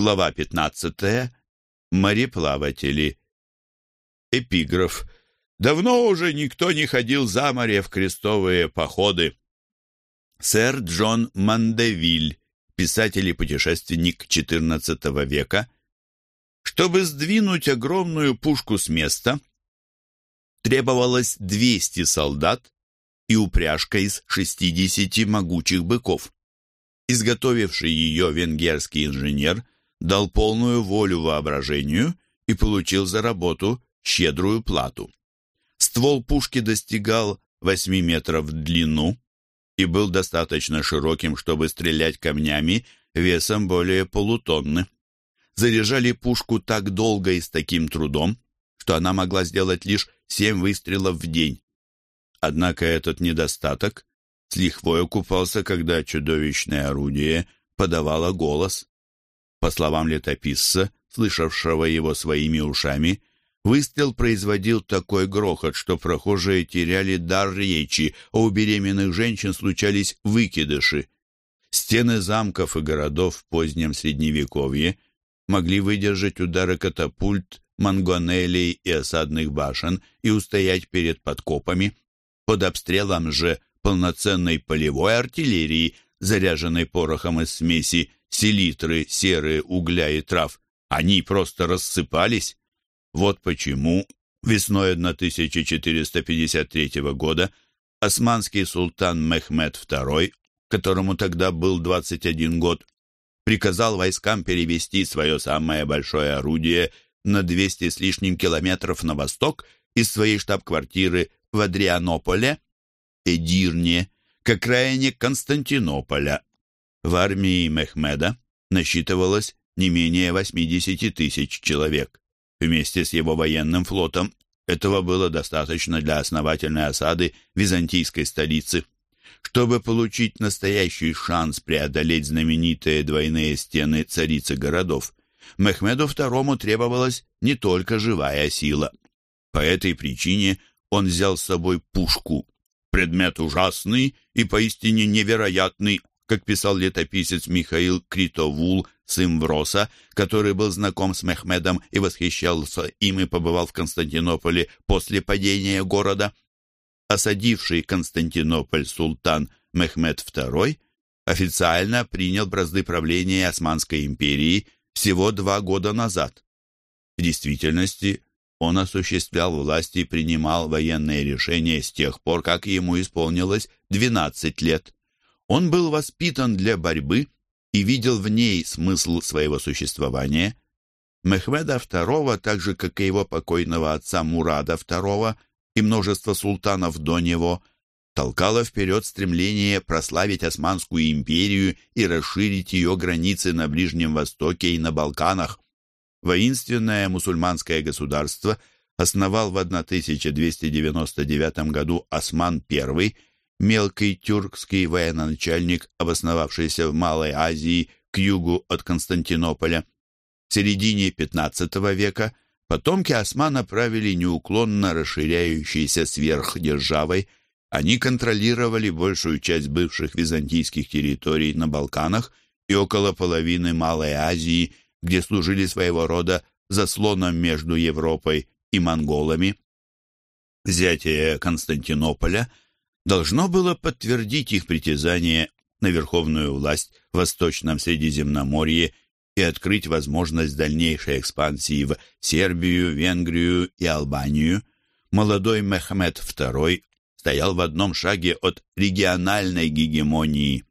Глава 15. Мореплаватели. Эпиграф. Давно уже никто не ходил за море в крестовые походы. Сэр Джон Мандевиль, писатель и путешественник XIV века, чтобы сдвинуть огромную пушку с места, требовалось 200 солдат и упряжка из 60 могучих быков. Изготовивший ее венгерский инженер дал полную волю воображению и получил за работу щедрую плату. Ствол пушки достигал 8 метров в длину и был достаточно широким, чтобы стрелять камнями весом более полутонны. Заряжали пушку так долго и с таким трудом, что она могла сделать лишь семь выстрелов в день. Однако этот недостаток с лихвой окупался, когда чудовищное орудие подавало голос. По словам летописца, слышавшего его своими ушами, выстрел производил такой грохот, что прохожие теряли дар речи, а у беременных женщин случались выкидыши. Стены замков и городов в позднем Средневековье могли выдержать удары катапульт, мангонелей и осадных башен и устоять перед подкопами. Под обстрелом же полноценной полевой артиллерии, заряженной порохом из смеси селитры, серы, угля и трав, они просто рассыпались. Вот почему весной 1453 года османский султан Мехмед II, которому тогда был 21 год, приказал войскам перевести свое самое большое орудие на 200 с лишним километров на восток из своей штаб-квартиры в Адрианополе, Эдирне, к окраине Константинополя. В армии Мехмеда насчитывалось не менее 80 тысяч человек. Вместе с его военным флотом этого было достаточно для основательной осады византийской столицы. Чтобы получить настоящий шанс преодолеть знаменитые двойные стены царицы городов, Мехмеду II требовалась не только живая сила. По этой причине он взял с собой пушку, предмет ужасный и поистине невероятный, как писал летописец Михаил Критовул сын Вроса, который был знаком с Мехмедом и восхищался им и побывал в Константинополе после падения города. Осадивший Константинополь султан Мехмед II официально принял бразды правления Османской империи всего два года назад. В действительности он осуществлял власть и принимал военные решения с тех пор, как ему исполнилось 12 лет. Он был воспитан для борьбы и видел в ней смысл своего существования. Мехмеда II, так же, как и его покойного отца Мурада II и множество султанов до него, толкало вперед стремление прославить Османскую империю и расширить ее границы на Ближнем Востоке и на Балканах. Воинственное мусульманское государство основал в 1299 году Осман I – мелкий тюркский военачальник, обосновавшийся в Малой Азии к югу от Константинополя. В середине XV века потомки османа правили неуклонно расширяющейся сверхдержавой. Они контролировали большую часть бывших византийских территорий на Балканах и около половины Малой Азии, где служили своего рода заслоном между Европой и монголами. Взятие Константинополя – должно было подтвердить их притязание на верховную власть в Восточном Средиземноморье и открыть возможность дальнейшей экспансии в Сербию, Венгрию и Албанию. Молодой Мехмед II стоял в одном шаге от региональной гегемонии.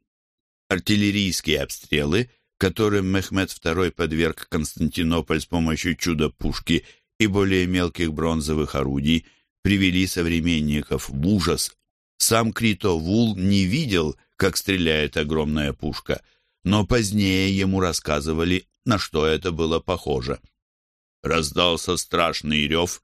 Артиллерийские обстрелы, которым Мехмед II подверг Константинополь с помощью чудо-пушки и более мелких бронзовых орудий, привели современников в ужас сам Крито Вул не видел, как стреляет огромная пушка, но позднее ему рассказывали, на что это было похоже. Раздался страшный рев.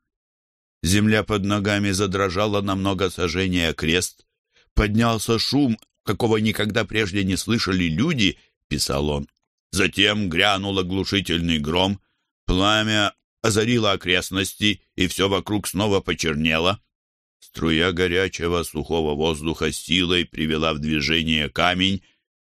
Земля под ногами задрожала на много сожжения крест. Поднялся шум, какого никогда прежде не слышали люди, писал он. Затем грянул оглушительный гром, пламя озарило окрестности, и все вокруг снова почернело. Струя горячего сухого воздуха силой привела в движение камень,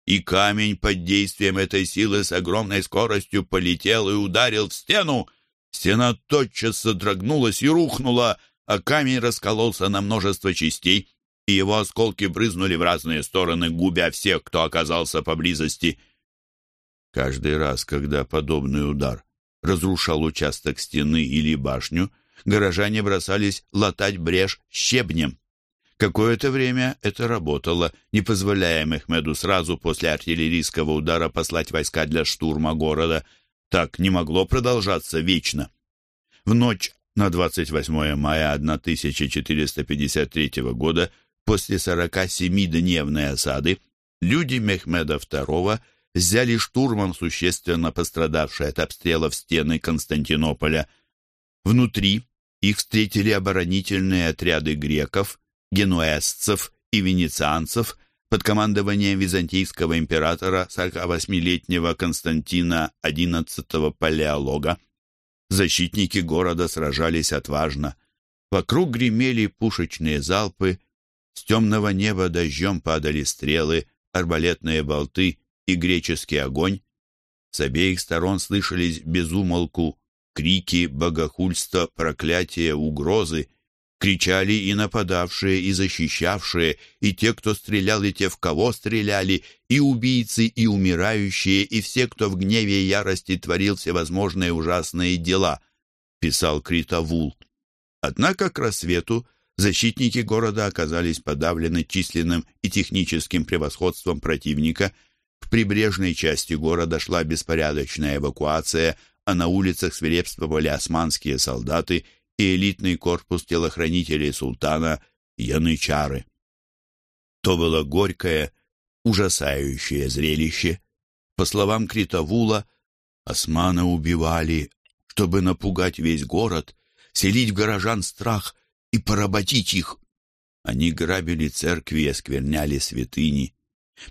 и камень под действием этой силы с огромной скоростью полетел и ударил в стену. Стена тотчас содрогнулась и рухнула, а камень раскололся на множество частей, и его осколки брызнули в разные стороны, губя всех, кто оказался поблизости. Каждый раз, когда подобный удар разрушал участок стены или башню, горожане бросались латать брешь щебнем. Какое-то время это работало, не позволяя Мехмеду сразу после артиллерийского удара послать войска для штурма города. Так не могло продолжаться вечно. В ночь на 28 мая 1453 года, после 47-дневной осады, люди Мехмеда II взяли штурмом существенно пострадавшие от обстрелов стены Константинополя. Внутри их встретили оборонительные отряды греков, генуэзцев и венецианцев под командованием византийского императора 48-летнего Константина XI Палеолога. Защитники города сражались отважно. Вокруг гремели пушечные залпы, с темного неба дождем падали стрелы, арбалетные болты и греческий огонь. С обеих сторон слышались безумолку крики, богохульства, проклятия, угрозы. Кричали и нападавшие, и защищавшие, и те, кто стрелял, и те, в кого стреляли, и убийцы, и умирающие, и все, кто в гневе и ярости творил всевозможные ужасные дела, писал Критовул. Однако к рассвету защитники города оказались подавлены численным и техническим превосходством противника. К прибрежной части города шла беспорядочная эвакуация, а на улицах свирепствовали османские солдаты и элитный корпус телохранителей султана Янычары. То было горькое, ужасающее зрелище. По словам Критовула, османы убивали, чтобы напугать весь город, селить в горожан страх и поработить их. Они грабили церкви и оскверняли святыни.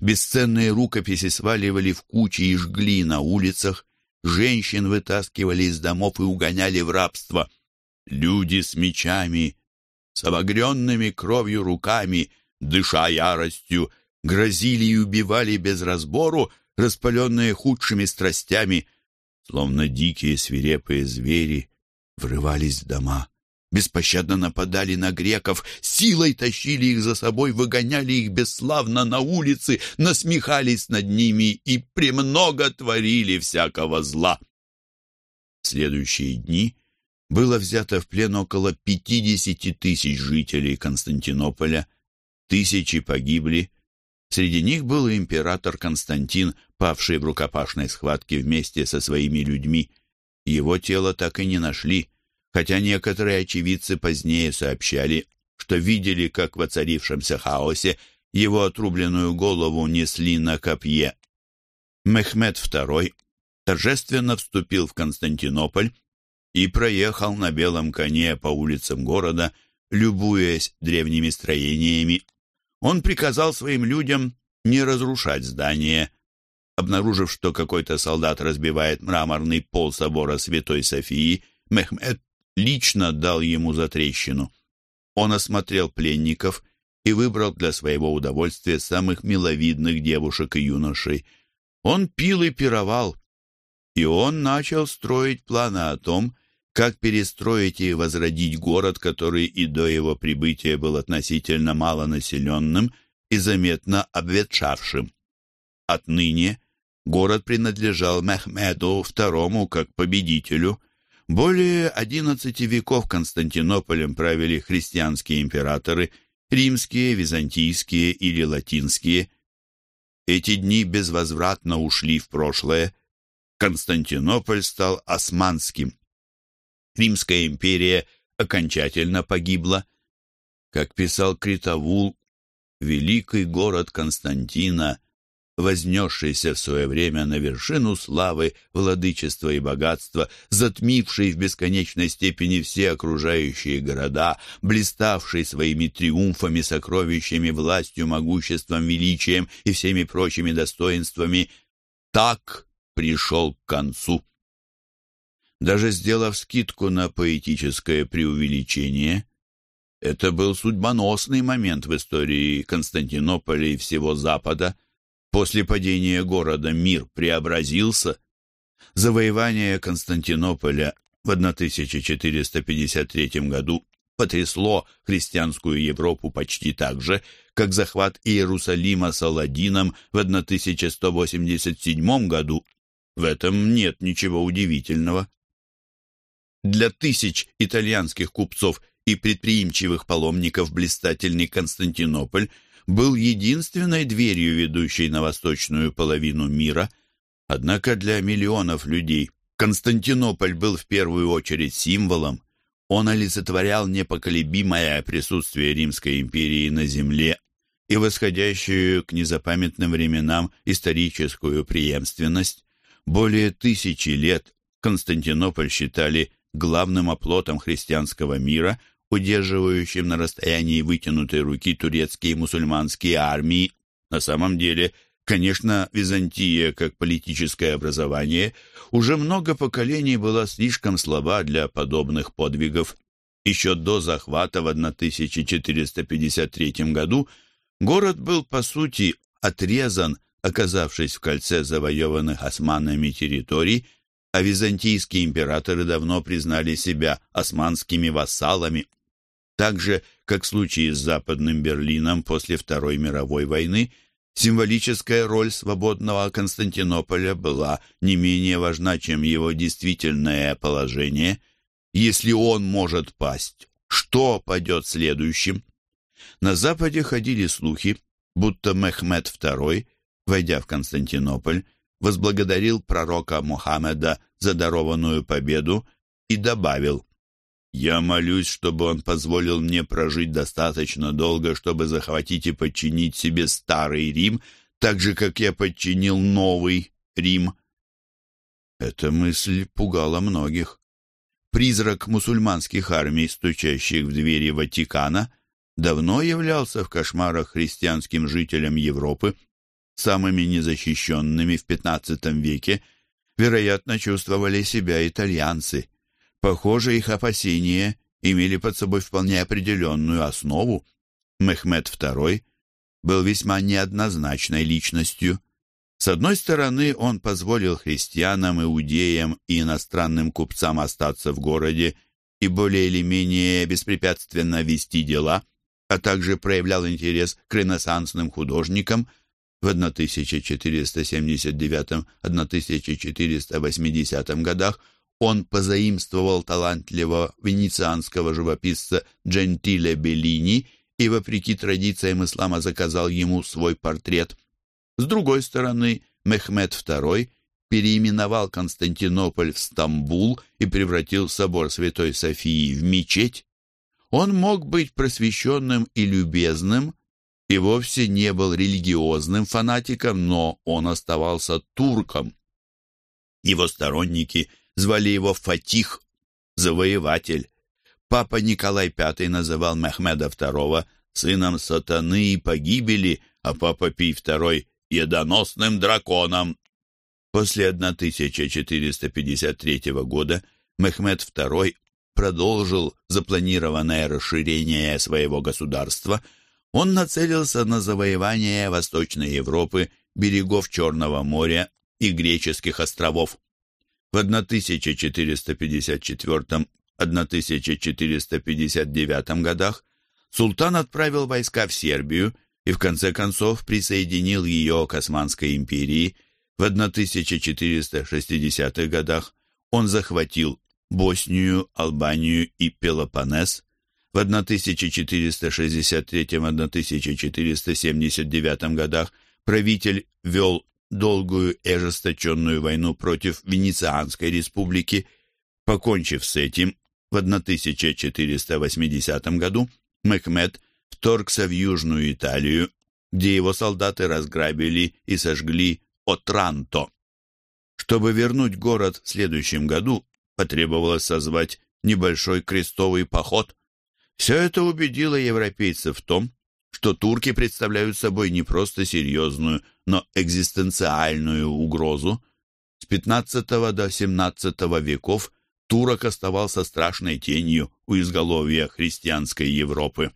Бесценные рукописи сваливали в кучи и жгли на улицах, женщин вытаскивали из домов и угоняли в рабство — Люди с мечами, с обогренными кровью руками, дыша яростью, грозили и убивали без разбору, распаленные худшими страстями, словно дикие свирепые звери, врывались в дома, беспощадно нападали на греков, силой тащили их за собой, выгоняли их бесславно на улицы, насмехались над ними и премного творили всякого зла. В следующие дни было взято в плен около 50 тысяч жителей Константинополя, тысячи погибли. Среди них был император Константин, павший в рукопашной схватке вместе со своими людьми. Его тело так и не нашли, хотя некоторые очевидцы позднее сообщали, что видели, как в оцарившемся хаосе его отрубленную голову несли на копье. Мехмед II торжественно вступил в Константинополь и проехал на белом коне по улицам города, любуясь древними строениями. Он приказал своим людям не разрушать здание. Обнаружив, что какой-то солдат разбивает мраморный пол собора Святой Софии, Мехмед лично дал ему затрещину. Он осмотрел пленников и выбрал для своего удовольствия самых миловидных девушек и юношей. Он пил и пировал, и он начал строить планы о том, как перестроить и возродить город, который и до его прибытия был относительно малонаселенным и заметно обветшавшим. Отныне город принадлежал Мехмеду II как победителю. Более одиннадцати веков Константинополем правили христианские императоры, римские, византийские или латинские. Эти дни безвозвратно ушли в прошлое. Константинополь стал османским. Римская империя окончательно погибла. Как писал Критовул, великий город Константина, вознесшийся в свое время на вершину славы, владычества и богатства, затмивший в бесконечной степени все окружающие города, блиставший своими триумфами, сокровищами, властью, могуществом, величием и всеми прочими достоинствами, так пришел к концу. Даже сделав скидку на поэтическое преувеличение, это был судьбоносный момент в истории Константинополя и всего Запада. После падения города мир преобразился. Завоевание Константинополя в 1453 году потрясло христианскую Европу почти так же, как захват Иерусалима Саладином в 1187 году. В этом нет ничего удивительного. Для тысяч итальянских купцов и предприимчивых паломников блистательный Константинополь был единственной дверью, ведущей на восточную половину мира. Однако для миллионов людей Константинополь был в первую очередь символом. Он олицетворял непоколебимое присутствие Римской империи на земле и восходящую к незапамятным временам историческую преемственность. Более тысячи лет Константинополь считали главным оплотом христианского мира, удерживающим на расстоянии вытянутой руки турецкие мусульманские армии. На самом деле, конечно, Византия, как политическое образование, уже много поколений была слишком слаба для подобных подвигов. Еще до захвата в 1453 году город был, по сути, отрезан, оказавшись в кольце завоеванных османами территорий, а византийские императоры давно признали себя османскими вассалами. Так же, как в случае с Западным Берлином после Второй мировой войны, символическая роль свободного Константинополя была не менее важна, чем его действительное положение. Если он может пасть, что падет следующим? На Западе ходили слухи, будто Мехмед II, войдя в Константинополь, возблагодарил пророка Мухаммеда за дарованную победу и добавил «Я молюсь, чтобы он позволил мне прожить достаточно долго, чтобы захватить и подчинить себе старый Рим, так же, как я подчинил новый Рим». Эта мысль пугала многих. Призрак мусульманских армий, стучащих в двери Ватикана, давно являлся в кошмарах христианским жителям Европы, самыми незащищенными в XV веке, вероятно, чувствовали себя итальянцы. Похоже, их опасения имели под собой вполне определенную основу. Мехмед II был весьма неоднозначной личностью. С одной стороны, он позволил христианам, иудеям и иностранным купцам остаться в городе и более или менее беспрепятственно вести дела, а также проявлял интерес к ренессансным художникам – в 1479-1480 годах он позаимствовал талантливого венецианского живописца Джентиле Беллини и, вопреки традициям ислама, заказал ему свой портрет. С другой стороны, Мехмед II переименовал Константинополь в Стамбул и превратил собор Святой Софии в мечеть. Он мог быть просвещенным и любезным, и вовсе не был религиозным фанатиком, но он оставался турком. Его сторонники звали его Фатих, завоеватель. Папа Николай V называл Мехмеда II сыном сатаны и погибели, а папа Пий II — едоносным драконом. После 1453 года Мехмед II продолжил запланированное расширение своего государства — он нацелился на завоевание Восточной Европы, берегов Черного моря и греческих островов. В 1454-1459 годах султан отправил войска в Сербию и в конце концов присоединил ее к Османской империи. В 1460-х годах он захватил Боснию, Албанию и Пелопоннес, в 1463-1479 годах правитель вел долгую и ожесточенную войну против Венецианской республики. Покончив с этим, в 1480 году Мехмед вторгся в Южную Италию, где его солдаты разграбили и сожгли Отранто. Чтобы вернуть город в следующем году, потребовалось созвать небольшой крестовый поход – все это убедило европейцев в том, что турки представляют собой не просто серьезную, но экзистенциальную угрозу. С XV до XVII веков турок оставался страшной тенью у изголовья христианской Европы.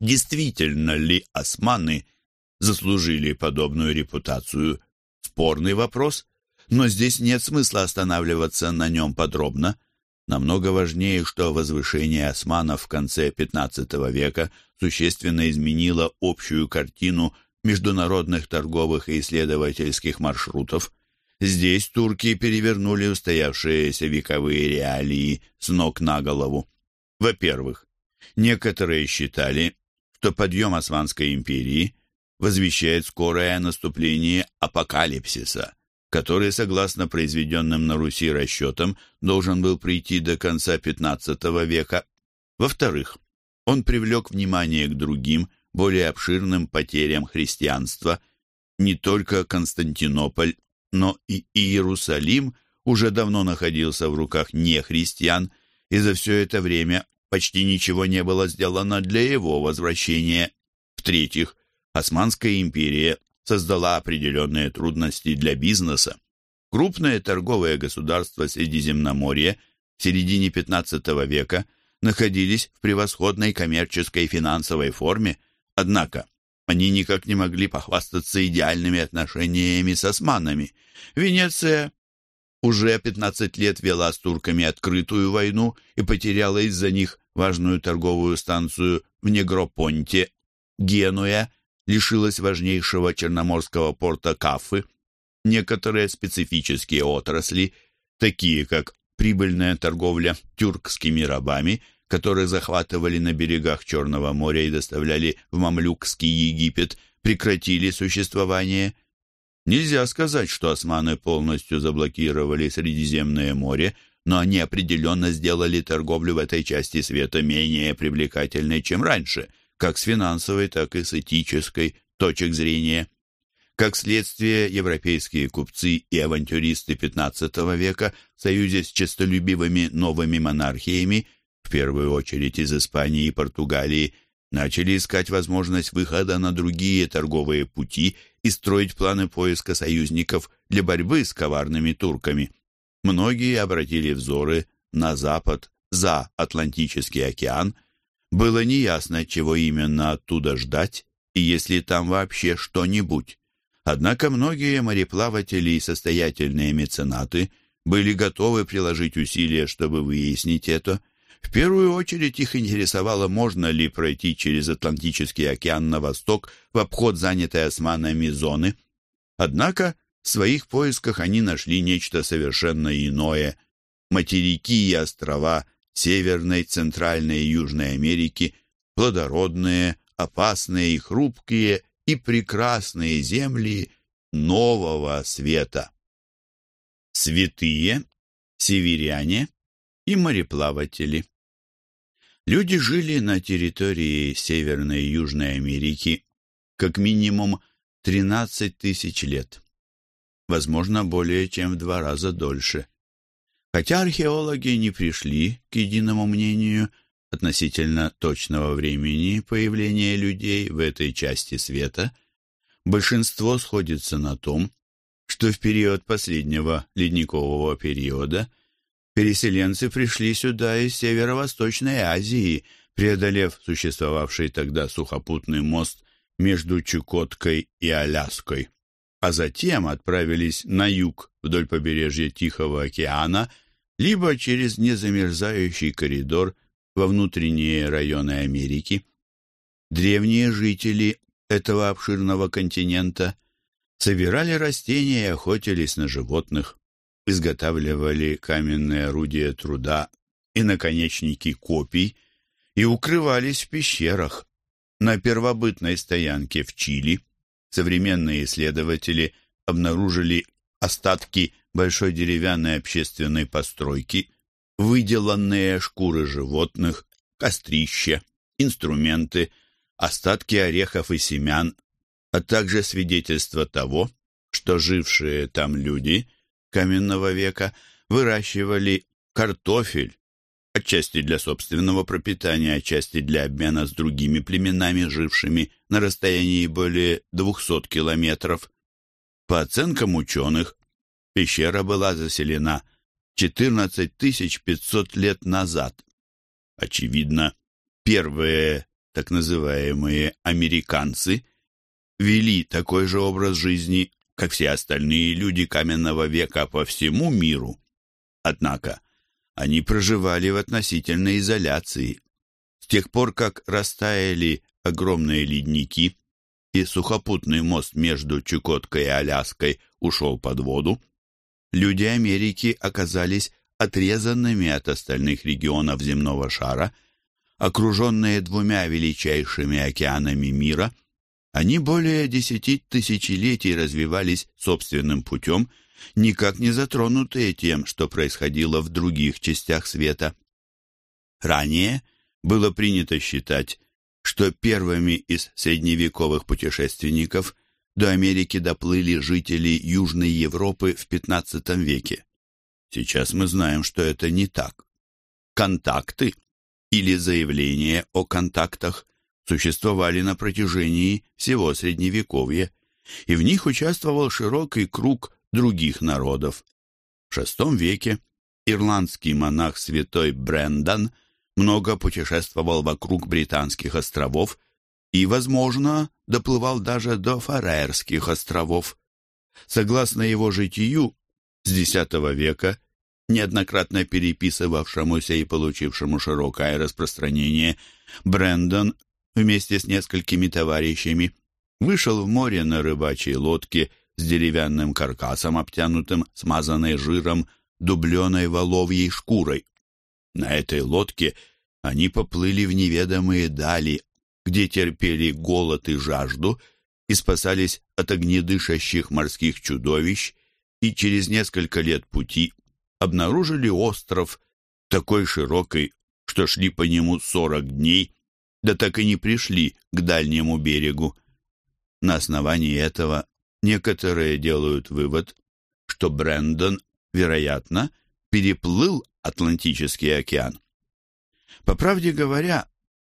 Действительно ли османы заслужили подобную репутацию. Спорный вопрос, но здесь нет смысла останавливаться на нем подробно. Намного важнее, что возвышение османов в конце XV века существенно изменило общую картину международных торговых и исследовательских маршрутов. Здесь турки перевернули устоявшиеся вековые реалии с ног на голову. Во-первых, некоторые считали, что подъем Османской империи возвещает скорое наступление апокалипсиса, который, согласно произведенным на Руси расчетам, должен был прийти до конца XV века. Во-вторых, он привлек внимание к другим, более обширным потерям христианства. Не только Константинополь, но и Иерусалим уже давно находился в руках нехристиан, и за все это время почти ничего не было сделано для его возвращения. В-третьих, Османская империя создала определенные трудности для бизнеса. Крупное торговое государство Средиземноморья в середине XV века находились в превосходной коммерческой и финансовой форме, однако они никак не могли похвастаться идеальными отношениями с османами. Венеция уже 15 лет вела с турками открытую войну и потеряла из-за них важную торговую станцию в Негропонте. Генуя лишилась важнейшего черноморского порта Кафы. Некоторые специфические отрасли, такие как прибыльная торговля тюркскими рабами, которые захватывали на берегах Черного моря и доставляли в Мамлюкский Египет, прекратили существование. Нельзя сказать, что османы полностью заблокировали Средиземное море, но они определенно сделали торговлю в этой части света менее привлекательной, чем раньше, как с финансовой, так и с этической точек зрения. Как следствие, европейские купцы и авантюристы XV века в союзе с честолюбивыми новыми монархиями, в первую очередь из Испании и Португалии, начали искать возможность выхода на другие торговые пути и строить планы поиска союзников для борьбы с коварными турками. Многие обратили взоры на запад, за Атлантический океан. Было неясно, чего именно оттуда ждать, и если там вообще что-нибудь. Однако многие мореплаватели и состоятельные меценаты были готовы приложить усилия, чтобы выяснить это – в первую очередь их интересовало, можно ли пройти через Атлантический океан на восток в обход занятой османами зоны. Однако в своих поисках они нашли нечто совершенно иное. Материки и острова Северной, Центральной и Южной Америки, плодородные, опасные и хрупкие и прекрасные земли нового света. Святые, северяне и мореплаватели. Люди жили на территории Северной и Южной Америки как минимум 13 тысяч лет. Возможно, более чем в два раза дольше. Хотя археологи не пришли к единому мнению относительно точного времени появления людей в этой части света, большинство сходится на том, что в период последнего ледникового периода – Переселенцы пришли сюда из Северо-Восточной Азии, преодолев существовавший тогда сухопутный мост между Чукоткой и Аляской, а затем отправились на юг вдоль побережья Тихого океана, либо через незамерзающий коридор во внутренние районы Америки. Древние жители этого обширного континента собирали растения и охотились на животных изготавливали каменные орудия труда и наконечники копий и укрывались в пещерах. На первобытной стоянке в Чили современные исследователи обнаружили остатки большой деревянной общественной постройки, выделанные шкуры животных, кострища, инструменты, остатки орехов и семян, а также свидетельство того, что жившие там люди каменного века выращивали картофель, отчасти для собственного пропитания, отчасти для обмена с другими племенами, жившими на расстоянии более 200 километров. По оценкам ученых, пещера была заселена 14 500 лет назад. Очевидно, первые так называемые американцы вели такой же образ жизни, как все остальные люди каменного века по всему миру. Однако они проживали в относительной изоляции. С тех пор, как растаяли огромные ледники и сухопутный мост между Чукоткой и Аляской ушел под воду, люди Америки оказались отрезанными от остальных регионов земного шара, окруженные двумя величайшими океанами мира, они более десяти тысячелетий развивались собственным путем, никак не затронутые тем, что происходило в других частях света. Ранее было принято считать, что первыми из средневековых путешественников до Америки доплыли жители Южной Европы в XV веке. Сейчас мы знаем, что это не так. Контакты или заявления о контактах существовали на протяжении всего Средневековья, и в них участвовал широкий круг других народов. В VI веке ирландский монах святой Брендан много путешествовал вокруг Британских островов и, возможно, доплывал даже до Фарерских островов. Согласно его житию, с X века неоднократно переписывавшемуся и получившему широкое распространение, Брэндон вместе с несколькими товарищами вышел в море на рыбачьей лодке с деревянным каркасом, обтянутым смазанной жиром дубленой воловьей шкурой. На этой лодке они поплыли в неведомые дали, где терпели голод и жажду и спасались от огнедышащих морских чудовищ, и через несколько лет пути обнаружили остров, такой широкий, что шли по нему сорок дней, да так и не пришли к дальнему берегу. На основании этого некоторые делают вывод, что Брэндон, вероятно, переплыл Атлантический океан. По правде говоря,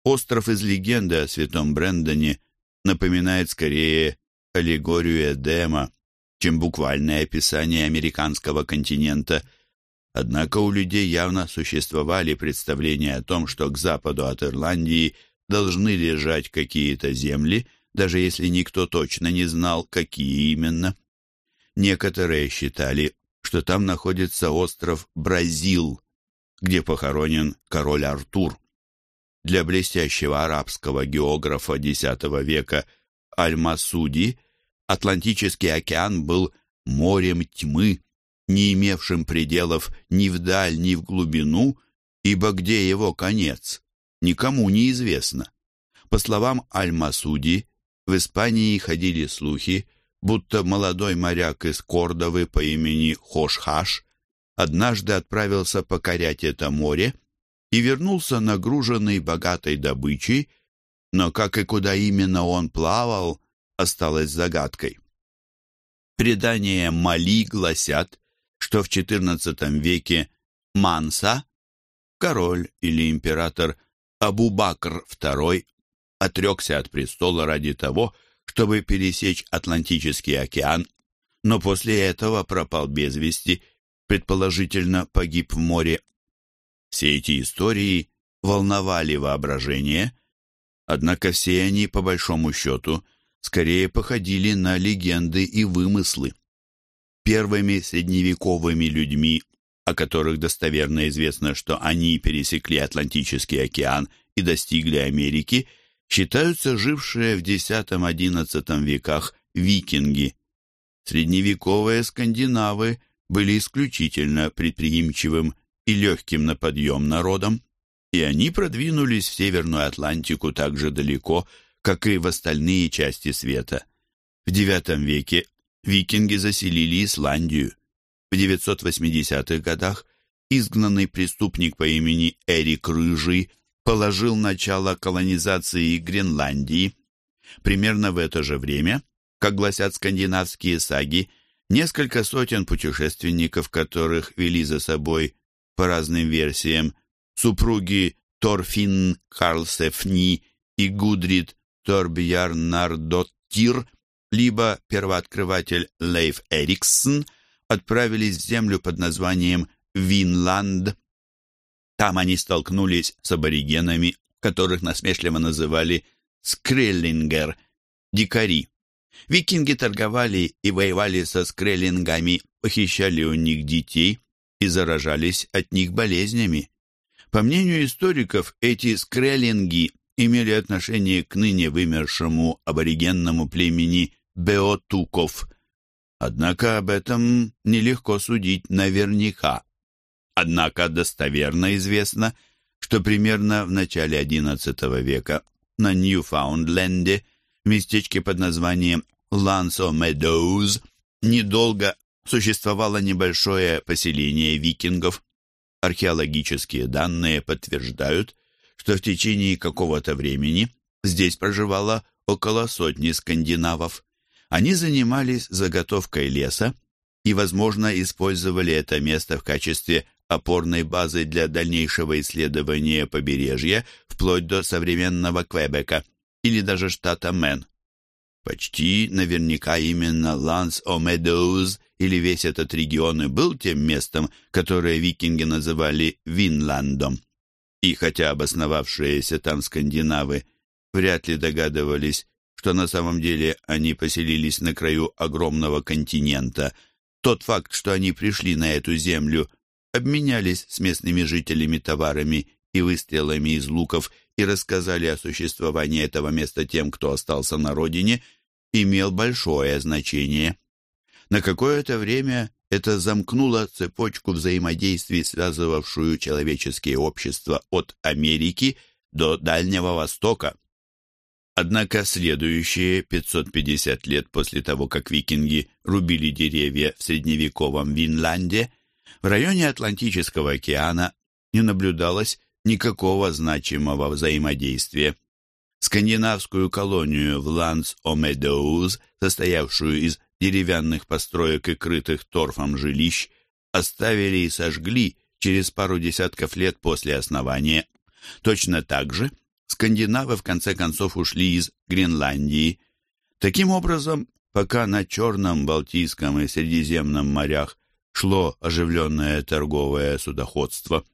остров из легенды о святом Брэндоне напоминает скорее аллегорию Эдема, чем буквальное описание американского континента – Однако у людей явно существовали представления о том, что к западу от Ирландии должны лежать какие-то земли, даже если никто точно не знал, какие именно. Некоторые считали, что там находится остров Бразил, где похоронен король Артур. Для блестящего арабского географа X века Аль-Масуди Атлантический океан был морем тьмы, не имевшим пределов ни вдаль, ни в глубину, ибо где его конец, никому не известно. По словам Аль-Масуди, в Испании ходили слухи, будто молодой моряк из Кордовы по имени Хошхаш однажды отправился покорять это море и вернулся нагруженный богатой добычей, но как и куда именно он плавал, осталось загадкой. Предания Мали гласят, что в XIV веке Манса, король или император Абу-Бакр II, отрекся от престола ради того, чтобы пересечь Атлантический океан, но после этого пропал без вести, предположительно погиб в море. Все эти истории волновали воображение, однако все они, по большому счету, скорее походили на легенды и вымыслы первыми средневековыми людьми, о которых достоверно известно, что они пересекли Атлантический океан и достигли Америки, считаются жившие в X-XI веках викинги. Средневековые скандинавы были исключительно предприимчивым и легким на подъем народом, и они продвинулись в Северную Атлантику так же далеко, как и в остальные части света. В IX веке викинги заселили Исландию. В 980-х годах изгнанный преступник по имени Эрик Рыжий положил начало колонизации Гренландии. Примерно в это же время, как гласят скандинавские саги, несколько сотен путешественников, которых вели за собой, по разным версиям, супруги Торфин Карлсефни и Гудрид Торбьярнардоттир, либо первооткрыватель Лейф Эриксон отправились в землю под названием Винланд. Там они столкнулись с аборигенами, которых насмешливо называли скреллингер, дикари, Викинги торговали и воевали со скреллингами, похищали у них детей и заражались от них болезнями. По мнению историков, эти скреллинги имели отношение к ныне вымершему аборигенному племени Беотуков. Однако об этом нелегко судить наверняка. Однако достоверно известно, что примерно в начале XI века на Ньюфаундленде, местечке под названием Лансо Медоуз, недолго существовало небольшое поселение викингов. Археологические данные подтверждают, что в течение какого-то времени здесь проживало около сотни скандинавов. Они занимались заготовкой леса и, возможно, использовали это место в качестве опорной базой для дальнейшего исследования побережья вплоть до современного Квебека или даже штата Мэн. Почти наверняка именно Ланс О'Медоуз или весь этот регион и был тем местом, которое викинги называли Винландом. И хотя обосновавшиеся там скандинавы вряд ли догадывались, что на самом деле они поселились на краю огромного континента, тот факт, что они пришли на эту землю, обменялись с местными жителями товарами и выстрелами из луков и рассказали о существовании этого места тем, кто остался на родине, имел большое значение. На какое-то время это замкнуло цепочку взаимодействий, связывавшую человеческие общества от Америки до Дальнего Востока. Однако следующие 550 лет после того, как викинги рубили деревья в средневековом Винланде, в районе Атлантического океана не наблюдалось никакого значимого взаимодействия. Скандинавскую колонию в Ланс-Омедоуз, состоявшую из деревянных построек и крытых торфом жилищ, оставили и сожгли через пару десятков лет после основания. Точно так же скандинавы в конце концов ушли из Гренландии. Таким образом, пока на Черном, Балтийском и Средиземном морях шло оживленное торговое судоходство,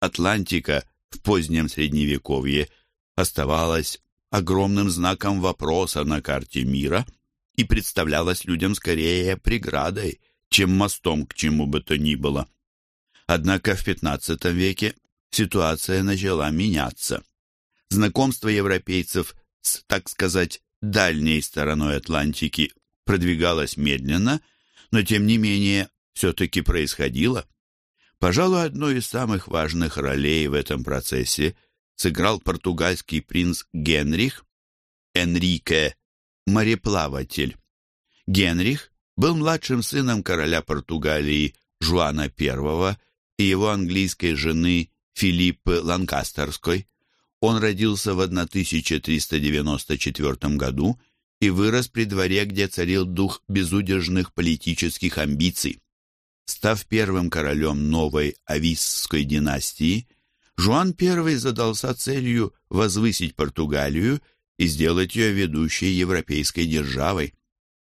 Атлантика в позднем Средневековье оставалась огромным знаком вопроса на карте мира и представлялась людям скорее преградой, чем мостом к чему бы то ни было. Однако в XV веке ситуация начала меняться. Знакомство европейцев с, так сказать, дальней стороной Атлантики продвигалось медленно, но тем не менее все-таки происходило. Пожалуй, одной из самых важных ролей в этом процессе сыграл португальский принц Генрих, Энрике, мореплаватель. Генрих был младшим сыном короля Португалии Жуана I и его английской жены Филиппы Ланкастерской. Он родился в 1394 году и вырос при дворе, где царил дух безудержных политических амбиций. Став первым королем новой Ависской династии, Жуан I задался целью возвысить Португалию и сделать ее ведущей европейской державой.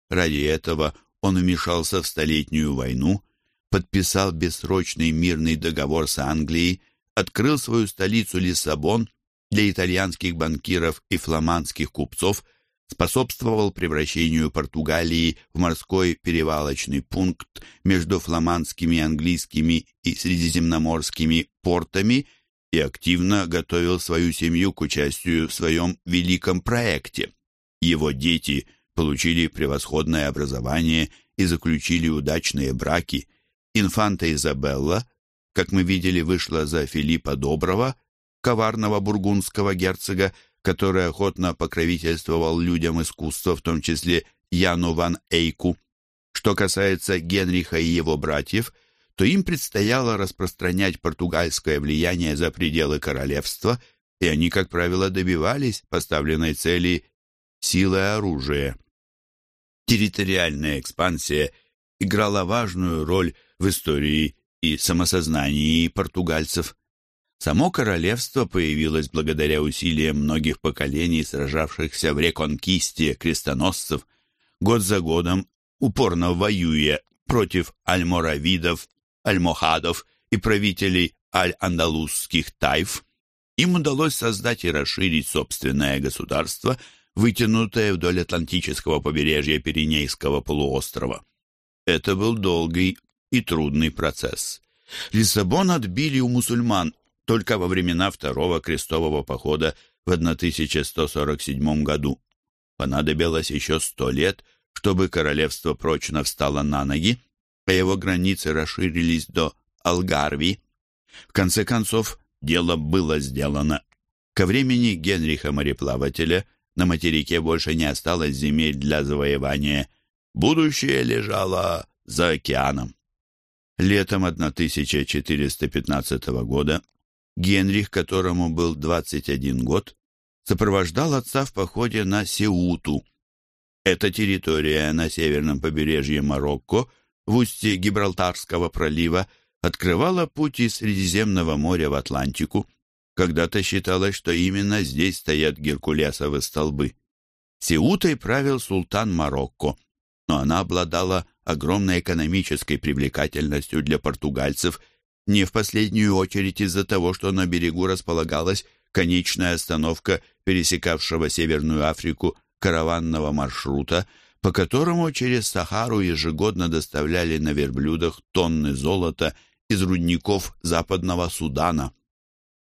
Ради этого он вмешался в Столетнюю войну, подписал бессрочный мирный договор с Англией, открыл свою столицу Лиссабон для итальянских банкиров и фламандских купцов – способствовал превращению Португалии в морской перевалочный пункт между фламандскими, английскими и средиземноморскими портами и активно готовил свою семью к участию в своем великом проекте. Его дети получили превосходное образование и заключили удачные браки. Инфанта Изабелла, как мы видели, вышла за Филиппа Доброго, коварного бургундского герцога, который охотно покровительствовал людям искусства, в том числе Яну ван Эйку. Что касается Генриха и его братьев, то им предстояло распространять португальское влияние за пределы королевства, и они, как правило, добивались поставленной цели силой оружия. Территориальная экспансия играла важную роль в истории и самосознании португальцев. Само королевство появилось благодаря усилиям многих поколений, сражавшихся в реконкисте крестоносцев, год за годом упорно воюя против альморавидов, альмохадов и правителей аль-андалузских тайф. Им удалось создать и расширить собственное государство, вытянутое вдоль Атлантического побережья Пиренейского полуострова. Это был долгий и трудный процесс. Лиссабон отбили у мусульман только во времена Второго крестового похода в 1147 году. Понадобилось еще сто лет, чтобы королевство прочно встало на ноги, а его границы расширились до Алгарви. В конце концов, дело было сделано. Ко времени Генриха мореплавателя на материке больше не осталось земель для завоевания. Будущее лежало за океаном. Летом 1415 года Генрих, которому был 21 год, сопровождал отца в походе на Сеуту. Эта территория на северном побережье Марокко, в устье Гибралтарского пролива, открывала путь из Средиземного моря в Атлантику. Когда-то считалось, что именно здесь стоят геркулесовы столбы. Сеутой правил султан Марокко, но она обладала огромной экономической привлекательностью для португальцев, не в последнюю очередь из-за того, что на берегу располагалась конечная остановка пересекавшего Северную Африку караванного маршрута, по которому через Сахару ежегодно доставляли на верблюдах тонны золота из рудников Западного Судана.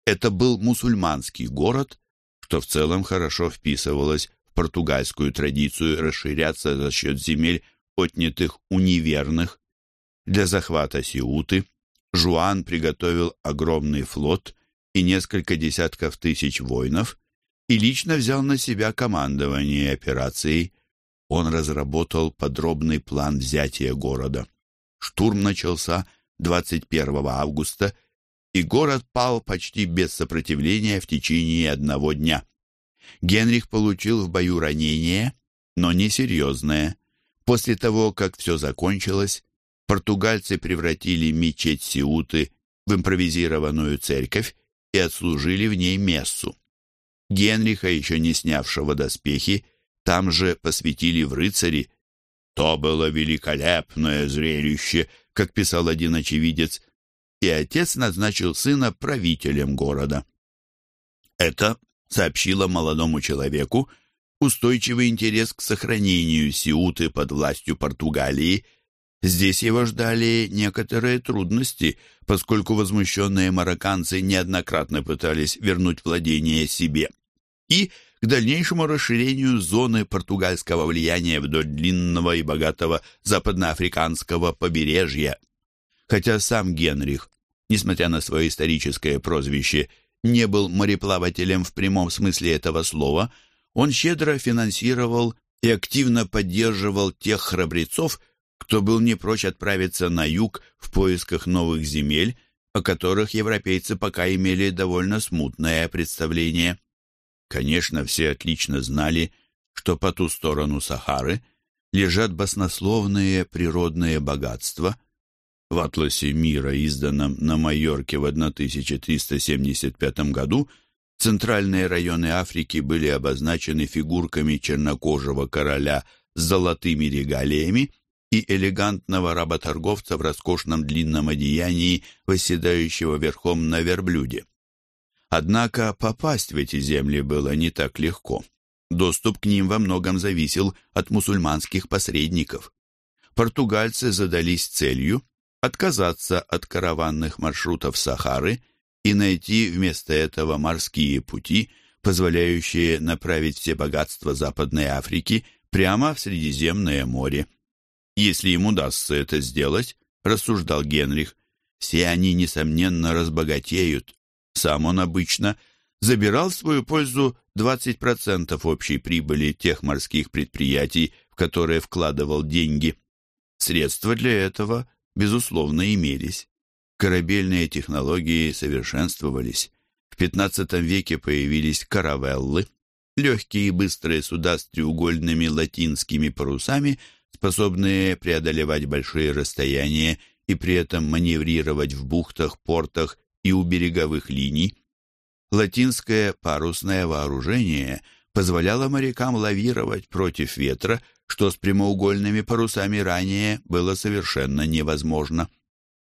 Это был мусульманский город, что в целом хорошо вписывалось в португальскую традицию расширяться за счет земель, отнятых у неверных. Для захвата Сиуты Жуан приготовил огромный флот и несколько десятков тысяч воинов и лично взял на себя командование операцией. Он разработал подробный план взятия города. Штурм начался 21 августа, и город пал почти без сопротивления в течение одного дня. Генрих получил в бою ранение, но не серьезное. После того, как все закончилось, португальцы превратили мечеть Сиуты в импровизированную церковь и отслужили в ней мессу. Генриха, еще не снявшего доспехи, там же посвятили в рыцари. То было великолепное зрелище, как писал один очевидец, и отец назначил сына правителем города. Это сообщило молодому человеку устойчивый интерес к сохранению Сиуты под властью Португалии – Здесь его ждали некоторые трудности, поскольку возмущенные марокканцы неоднократно пытались вернуть владение себе. И к дальнейшему расширению зоны португальского влияния вдоль длинного и богатого западноафриканского побережья. Хотя сам Генрих, несмотря на свое историческое прозвище, не был мореплавателем в прямом смысле этого слова, он щедро финансировал и активно поддерживал тех храбрецов, кто был не прочь отправиться на юг в поисках новых земель, о которых европейцы пока имели довольно смутное представление. Конечно, все отлично знали, что по ту сторону Сахары лежат баснословные природные богатства. В атласе мира, изданном на Майорке в 1375 году, центральные районы Африки были обозначены фигурками чернокожего короля с золотыми регалиями, и элегантного работорговца в роскошном длинном одеянии, восседающего верхом на верблюде. Однако попасть в эти земли было не так легко. Доступ к ним во многом зависел от мусульманских посредников. Португальцы задались целью отказаться от караванных маршрутов Сахары и найти вместо этого морские пути, позволяющие направить все богатства Западной Африки прямо в Средиземное море. Если им удастся это сделать, рассуждал Генрих, все они, несомненно, разбогатеют. Сам он обычно забирал в свою пользу 20% общей прибыли тех морских предприятий, в которые вкладывал деньги. Средства для этого, безусловно, имелись. Корабельные технологии совершенствовались. В XV веке появились каравеллы, легкие и быстрые суда с треугольными латинскими парусами – способные преодолевать большие расстояния и при этом маневрировать в бухтах, портах и у береговых линий. Латинское парусное вооружение позволяло морякам лавировать против ветра, что с прямоугольными парусами ранее было совершенно невозможно.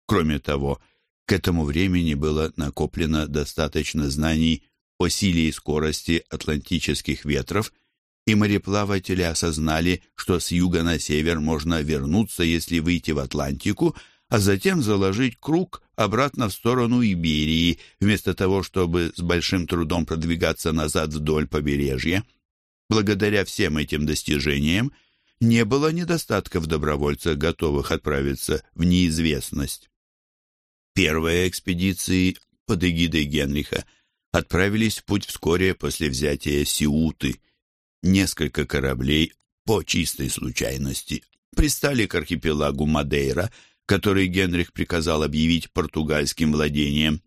Кроме того, к этому времени было накоплено достаточно знаний о силе и скорости атлантических ветров – и мореплаватели осознали, что с юга на север можно вернуться, если выйти в Атлантику, а затем заложить круг обратно в сторону Иберии, вместо того, чтобы с большим трудом продвигаться назад вдоль побережья. Благодаря всем этим достижениям не было недостатка в добровольцах, готовых отправиться в неизвестность. Первые экспедиции под эгидой Генриха отправились в путь вскоре после взятия Сиуты. Несколько кораблей по чистой случайности пристали к архипелагу Мадейра, который Генрих приказал объявить португальским владением.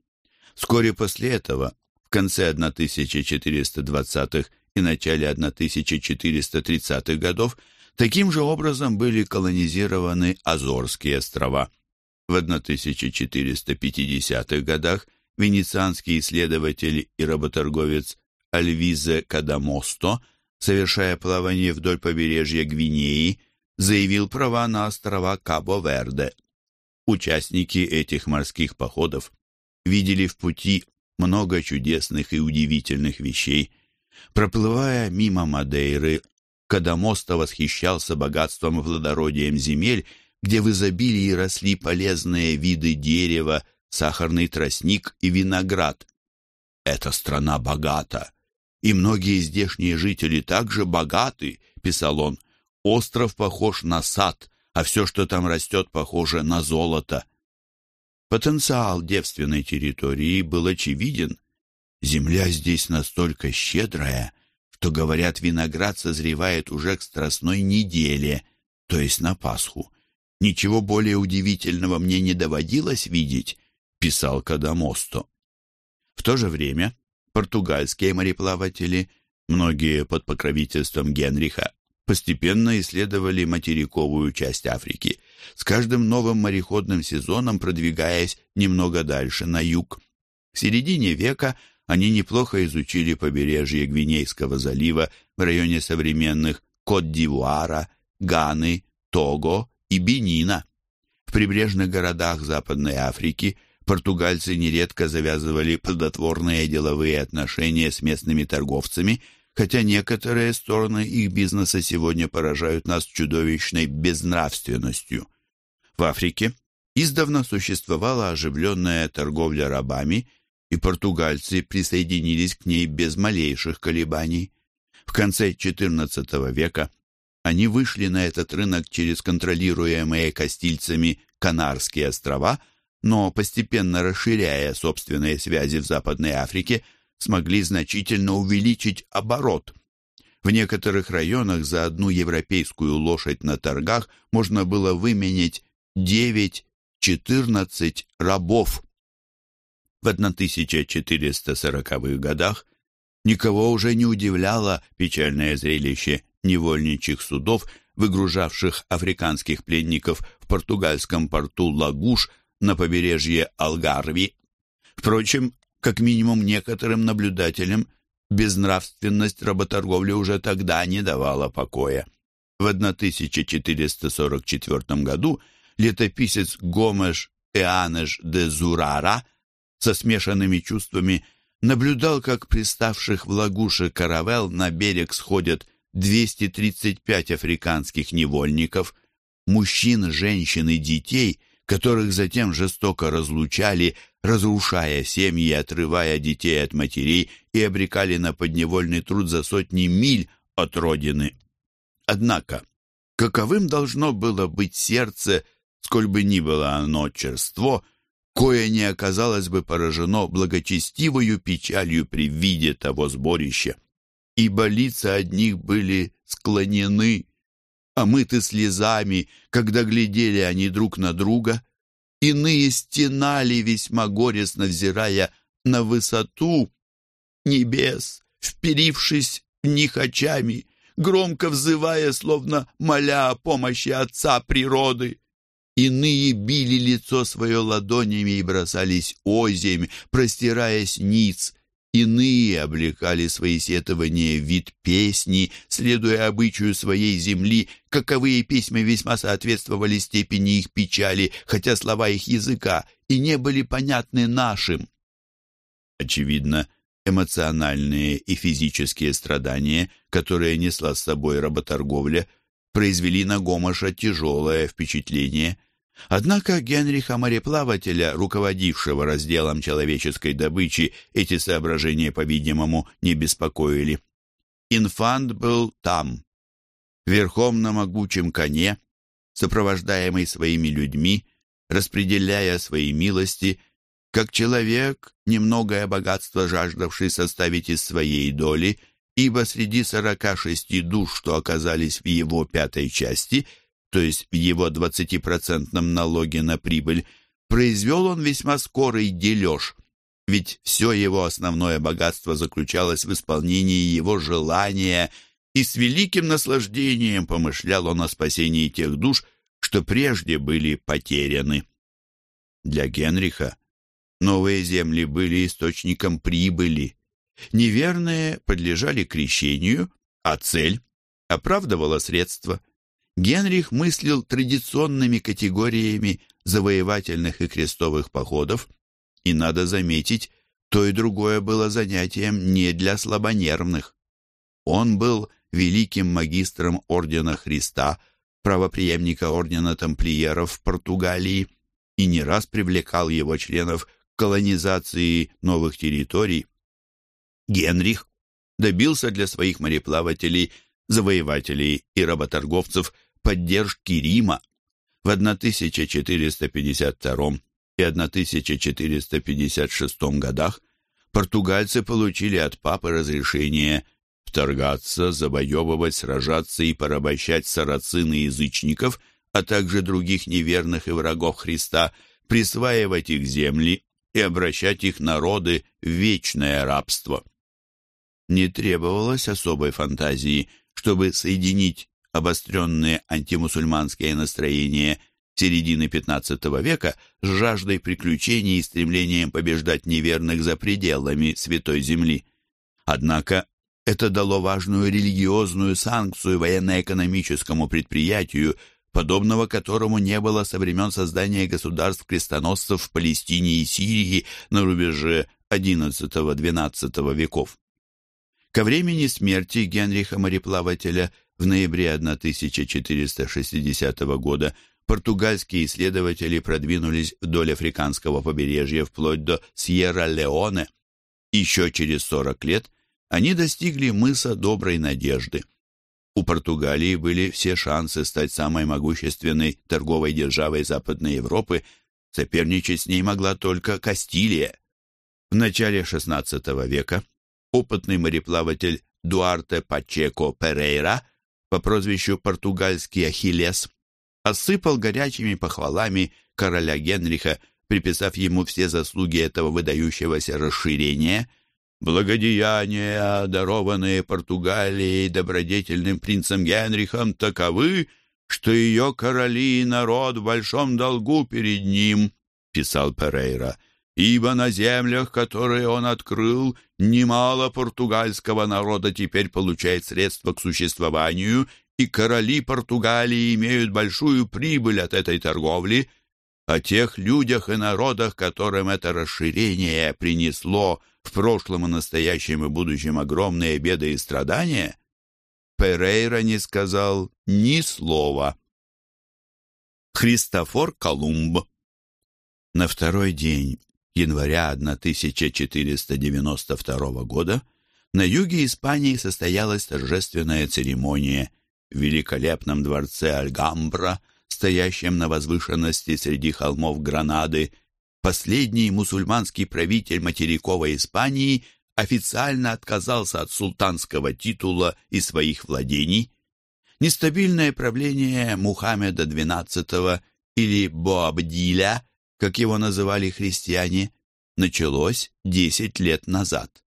Вскоре после этого, в конце 1420-х и начале 1430-х годов, таким же образом были колонизированы Азорские острова. В 1450-х годах венецианский исследователь и работорговец Альвизе Кадамосто, совершая плавание вдоль побережья Гвинеи, заявил права на острова Кабо-Верде. Участники этих морских походов видели в пути много чудесных и удивительных вещей. Проплывая мимо Мадейры, Кадамоста восхищался богатством и плодородием земель, где в изобилии росли полезные виды дерева, сахарный тростник и виноград. Эта страна богата, и многие здешние жители также богаты, писал он. Остров похож на сад, а все, что там растет, похоже на золото. Потенциал девственной территории был очевиден. Земля здесь настолько щедрая, что, говорят, виноград созревает уже к страстной неделе, то есть на Пасху. Ничего более удивительного мне не доводилось видеть, писал Кадамосто. В то же время португальские мореплаватели, многие под покровительством Генриха, постепенно исследовали материковую часть Африки, с каждым новым мореходным сезоном продвигаясь немного дальше, на юг. В середине века они неплохо изучили побережье Гвинейского залива в районе современных Кот-д'Ивуара, Ганы, Того и Бенина. В прибрежных городах Западной Африки португальцы нередко завязывали плодотворные деловые отношения с местными торговцами, хотя некоторые стороны их бизнеса сегодня поражают нас чудовищной безнравственностью. В Африке издавна существовала оживленная торговля рабами, и португальцы присоединились к ней без малейших колебаний. В конце XIV века они вышли на этот рынок через контролируемые кастильцами Канарские острова, но постепенно расширяя собственные связи в Западной Африке, смогли значительно увеличить оборот. В некоторых районах за одну европейскую лошадь на торгах можно было выменять 9-14 рабов. В 1440-х годах никого уже не удивляло печальное зрелище невольничьих судов, выгружавших африканских пленников в португальском порту Лагуш на побережье Алгарви. Впрочем, как минимум некоторым наблюдателям безнравственность работорговли уже тогда не давала покоя. В 1444 году летописец Гомеш Эанеш де Зурара со смешанными чувствами наблюдал, как приставших в лагуше каравел на берег сходят 235 африканских невольников, мужчин, женщин и детей, которых затем жестоко разлучали, разрушая семьи, отрывая детей от матерей и обрекали на подневольный труд за сотни миль от родины. Однако, каковым должно было быть сердце, сколь бы ни было оно черство, кое не оказалось бы поражено благочестивою печалью при виде того сборища ибо лица одних были склонены, омыты слезами, когда глядели они друг на друга. Иные стенали весьма горестно, взирая на высоту небес, вперившись в них очами, громко взывая, словно моля о помощи Отца природы. Иные били лицо свое ладонями и бросались озимь, простираясь ниц, Иные облекали свои сетования в вид песни, следуя обычаю своей земли, каковые письма весьма соответствовали степени их печали, хотя слова их языка и не были понятны нашим. Очевидно, Эмоциональные и физические страдания, которые несла с собой работорговля, произвели на Гомоша тяжелое впечатление. Однако Генриха мореплавателя, руководившего разделом человеческой добычи, эти соображения, по-видимому, не беспокоили. Инфант был там, верхом на могучем коне, сопровождаемый своими людьми, распределяя свои милости, как человек, немногое богатство жаждавший составить из своей доли, ибо среди сорока шести душ, что оказались в его пятой части, то есть в его двадцатипроцентном налоге на прибыль, произвел он весьма скорый дележ, ведь все его основное богатство заключалось в исполнении его желания, и с великим наслаждением помышлял он о спасении тех душ, что прежде были потеряны. Для Генриха новые земли были источником прибыли. Неверные подлежали крещению, а цель оправдывала средства. Генрих мыслил традиционными категориями завоевательных и крестовых походов, и, надо заметить, то и другое было занятием не для слабонервных. Он был великим магистром Ордена Христа, правопреемника Ордена Тамплиеров в Португалии, и не раз привлекал его членов к колонизации новых территорий. Генрих добился для своих мореплавателей, завоевателей и работорговцев поддержки Рима. В 1452 и 1456 годах португальцы получили от папы разрешение вторгаться, завоевывать, сражаться и порабощать сарацин и язычников, а также других неверных и врагов Христа, присваивать их земли и обращать их народы в вечное рабство. Не требовалось особой фантазии, чтобы соединить обостренные антимусульманские настроения середины XV века с жаждой приключений и стремлением побеждать неверных за пределами Святой Земли. Однако это дало важную религиозную санкцию военно-экономическому предприятию, подобного которому не было со времен создания государств-крестоносцев в Палестине и Сирии на рубеже XI-XII веков. Ко времени смерти Генриха мореплавателя в ноябре 1460 года португальские исследователи продвинулись вдоль африканского побережья вплоть до Сьерра-Леоне. Еще через 40 лет они достигли мыса Доброй Надежды. У Португалии были все шансы стать самой могущественной торговой державой Западной Европы, соперничать с ней могла только Кастилия. В начале XVI века опытный мореплаватель Дуарте Пачеко Перейра по прозвищу «Португальский Ахиллес» осыпал горячими похвалами короля Генриха, приписав ему все заслуги этого выдающегося расширения – Благодеяния, дарованные Португалией добродетельным принцем Генрихом, таковы, что ее короли и народ в большом долгу перед ним, писал Перейра, ибо на землях, которые он открыл, немало португальского народа теперь получает средства к существованию, и короли Португалии имеют большую прибыль от этой торговли. О тех людях и народах, которым это расширение принесло в прошлом и настоящем и будущем огромные беды и страдания, Перейра не сказал ни слова. Христофор Колумб На второй день января 1492 года на юге Испании состоялась торжественная церемония в великолепном дворце Альгамбра, стоящем на возвышенности среди холмов Гранады, последний мусульманский правитель материковой Испании официально отказался от султанского титула и своих владений. Нестабильное правление Мухаммеда XII или Боабдиля, как его называли христиане, началось десять лет назад.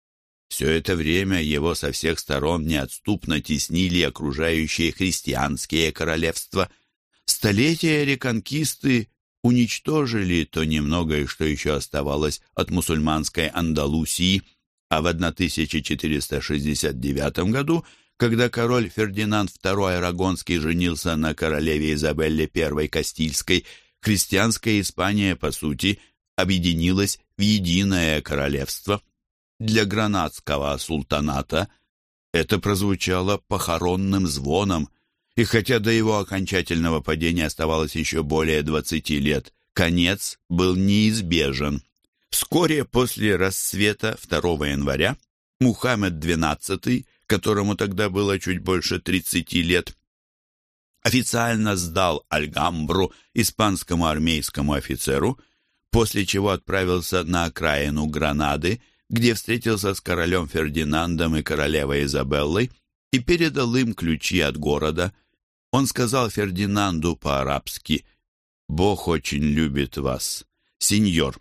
Все это время его со всех сторон неотступно теснили окружающие христианские королевства. Столетия реконкисты уничтожили то немногое, что еще оставалось от мусульманской Андалусии, а в 1469 году, когда король Фердинанд II Арагонский женился на королеве Изабелле I Кастильской, христианская Испания, по сути, объединилась в единое королевство. для гранадского султаната это прозвучало похоронным звоном, и хотя до его окончательного падения оставалось еще более 20 лет, конец был неизбежен. Вскоре после рассвета 2 января Мухаммед XII, которому тогда было чуть больше 30 лет, официально сдал Альгамбру испанскому армейскому офицеру, после чего отправился на окраину Гранады, где встретился с королем Фердинандом и королевой Изабеллой и передал им ключи от города. Он сказал Фердинанду по-арабски «Бог очень любит вас. Сеньор,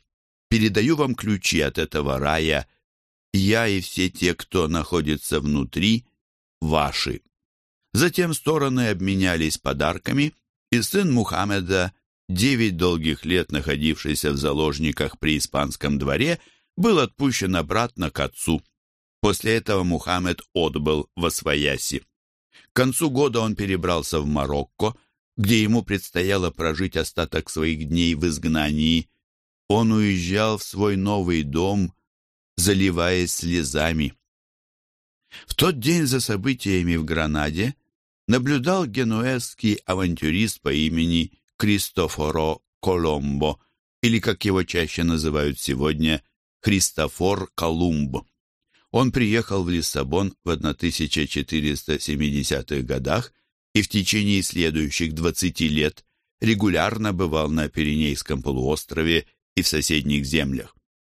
передаю вам ключи от этого рая. Я и все те, кто находится внутри, ваши». Затем стороны обменялись подарками, и сын Мухаммеда, девять долгих лет находившийся в заложниках при испанском дворе, был отпущен обратно к отцу. После этого Мухаммед отбыл во Свояси. К концу года он перебрался в Марокко, где ему предстояло прожить остаток своих дней в изгнании. Он уезжал в свой новый дом, заливаясь слезами. В тот день за событиями в Гранаде наблюдал генуэзский авантюрист по имени Кристофоро Коломбо, или, как его чаще называют сегодня, Христофор Колумб. Он приехал в Лиссабон в 1470-х годах и в течение следующих 20 лет регулярно бывал на Пиренейском полуострове и в соседних землях.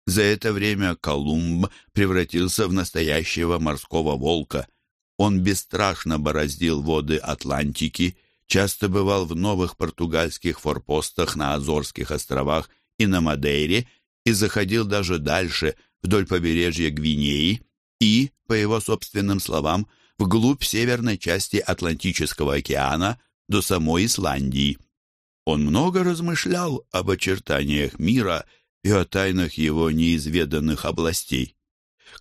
За это время Колумб превратился в настоящего морского волка. Он бесстрашно бороздил воды Атлантики, часто бывал в новых португальских форпостах на Азорских островах и на Мадейре и заходил даже дальше, вдоль побережья Гвинеи и, по его собственным словам, вглубь северной части Атлантического океана до самой Исландии. Он много размышлял об очертаниях мира и о тайнах его неизведанных областей.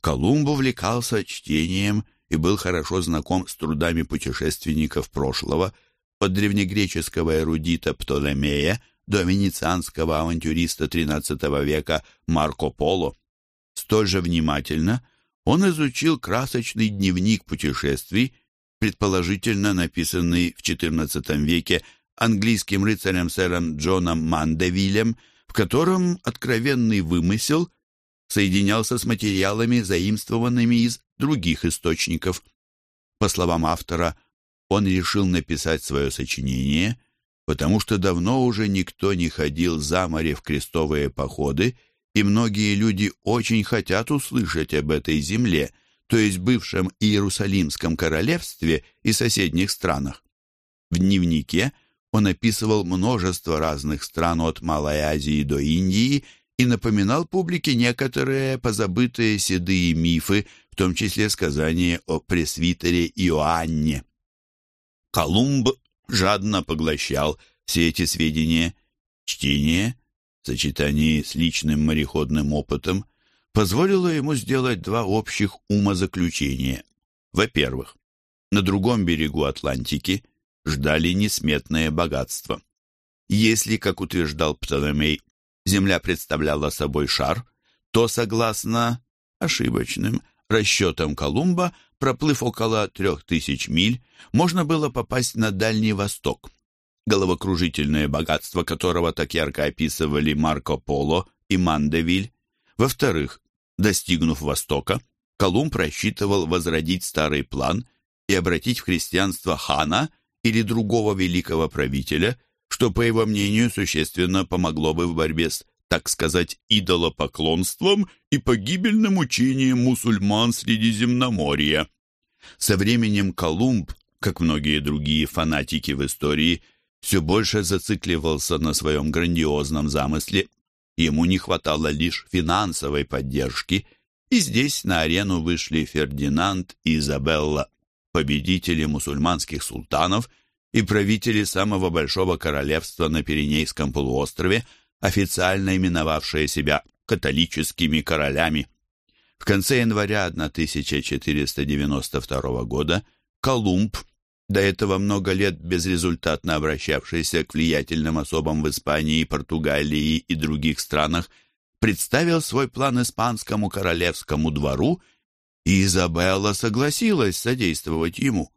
Колумб увлекался чтением и был хорошо знаком с трудами путешественников прошлого, от древнегреческого эрудита Птолемея до венецианского авантюриста XIII века Марко Поло. Столь же внимательно он изучил красочный дневник путешествий, предположительно написанный в XIV веке английским рыцарем сэром Джоном Мандевилем, в котором откровенный вымысел соединялся с материалами, заимствованными из других источников. По словам автора, он решил написать свое сочинение потому что давно уже никто не ходил за море в крестовые походы, и многие люди очень хотят услышать об этой земле, то есть бывшем Иерусалимском королевстве и соседних странах. В дневнике он описывал множество разных стран от Малой Азии до Индии и напоминал публике некоторые позабытые седые мифы, в том числе сказание о пресвитере Иоанне. Колумб жадно поглощал все эти сведения. Чтение, в сочетании с личным мореходным опытом, позволило ему сделать два общих умозаключения. Во-первых, на другом берегу Атлантики ждали несметное богатство. Если, как утверждал Птолемей, Земля представляла собой шар, то, согласно ошибочным расчетам Колумба, проплыв около трех тысяч миль, можно было попасть на Дальний Восток, головокружительное богатство которого так ярко описывали Марко Поло и Мандевиль. Во-вторых, достигнув Востока, Колумб рассчитывал возродить старый план и обратить в христианство хана или другого великого правителя, что, по его мнению, существенно помогло бы в борьбе с так сказать, идолопоклонством и погибельным учением мусульман Средиземноморья. Со временем Колумб, как многие другие фанатики в истории, все больше зацикливался на своем грандиозном замысле. Ему не хватало лишь финансовой поддержки, и здесь на арену вышли Фердинанд и Изабелла, победители мусульманских султанов и правители самого большого королевства на Пиренейском полуострове – официально именовавшие себя католическими королями. В конце января 1492 года Колумб, до этого много лет безрезультатно обращавшийся к влиятельным особам в Испании, Португалии и других странах, представил свой план испанскому королевскому двору, и Изабелла согласилась содействовать ему.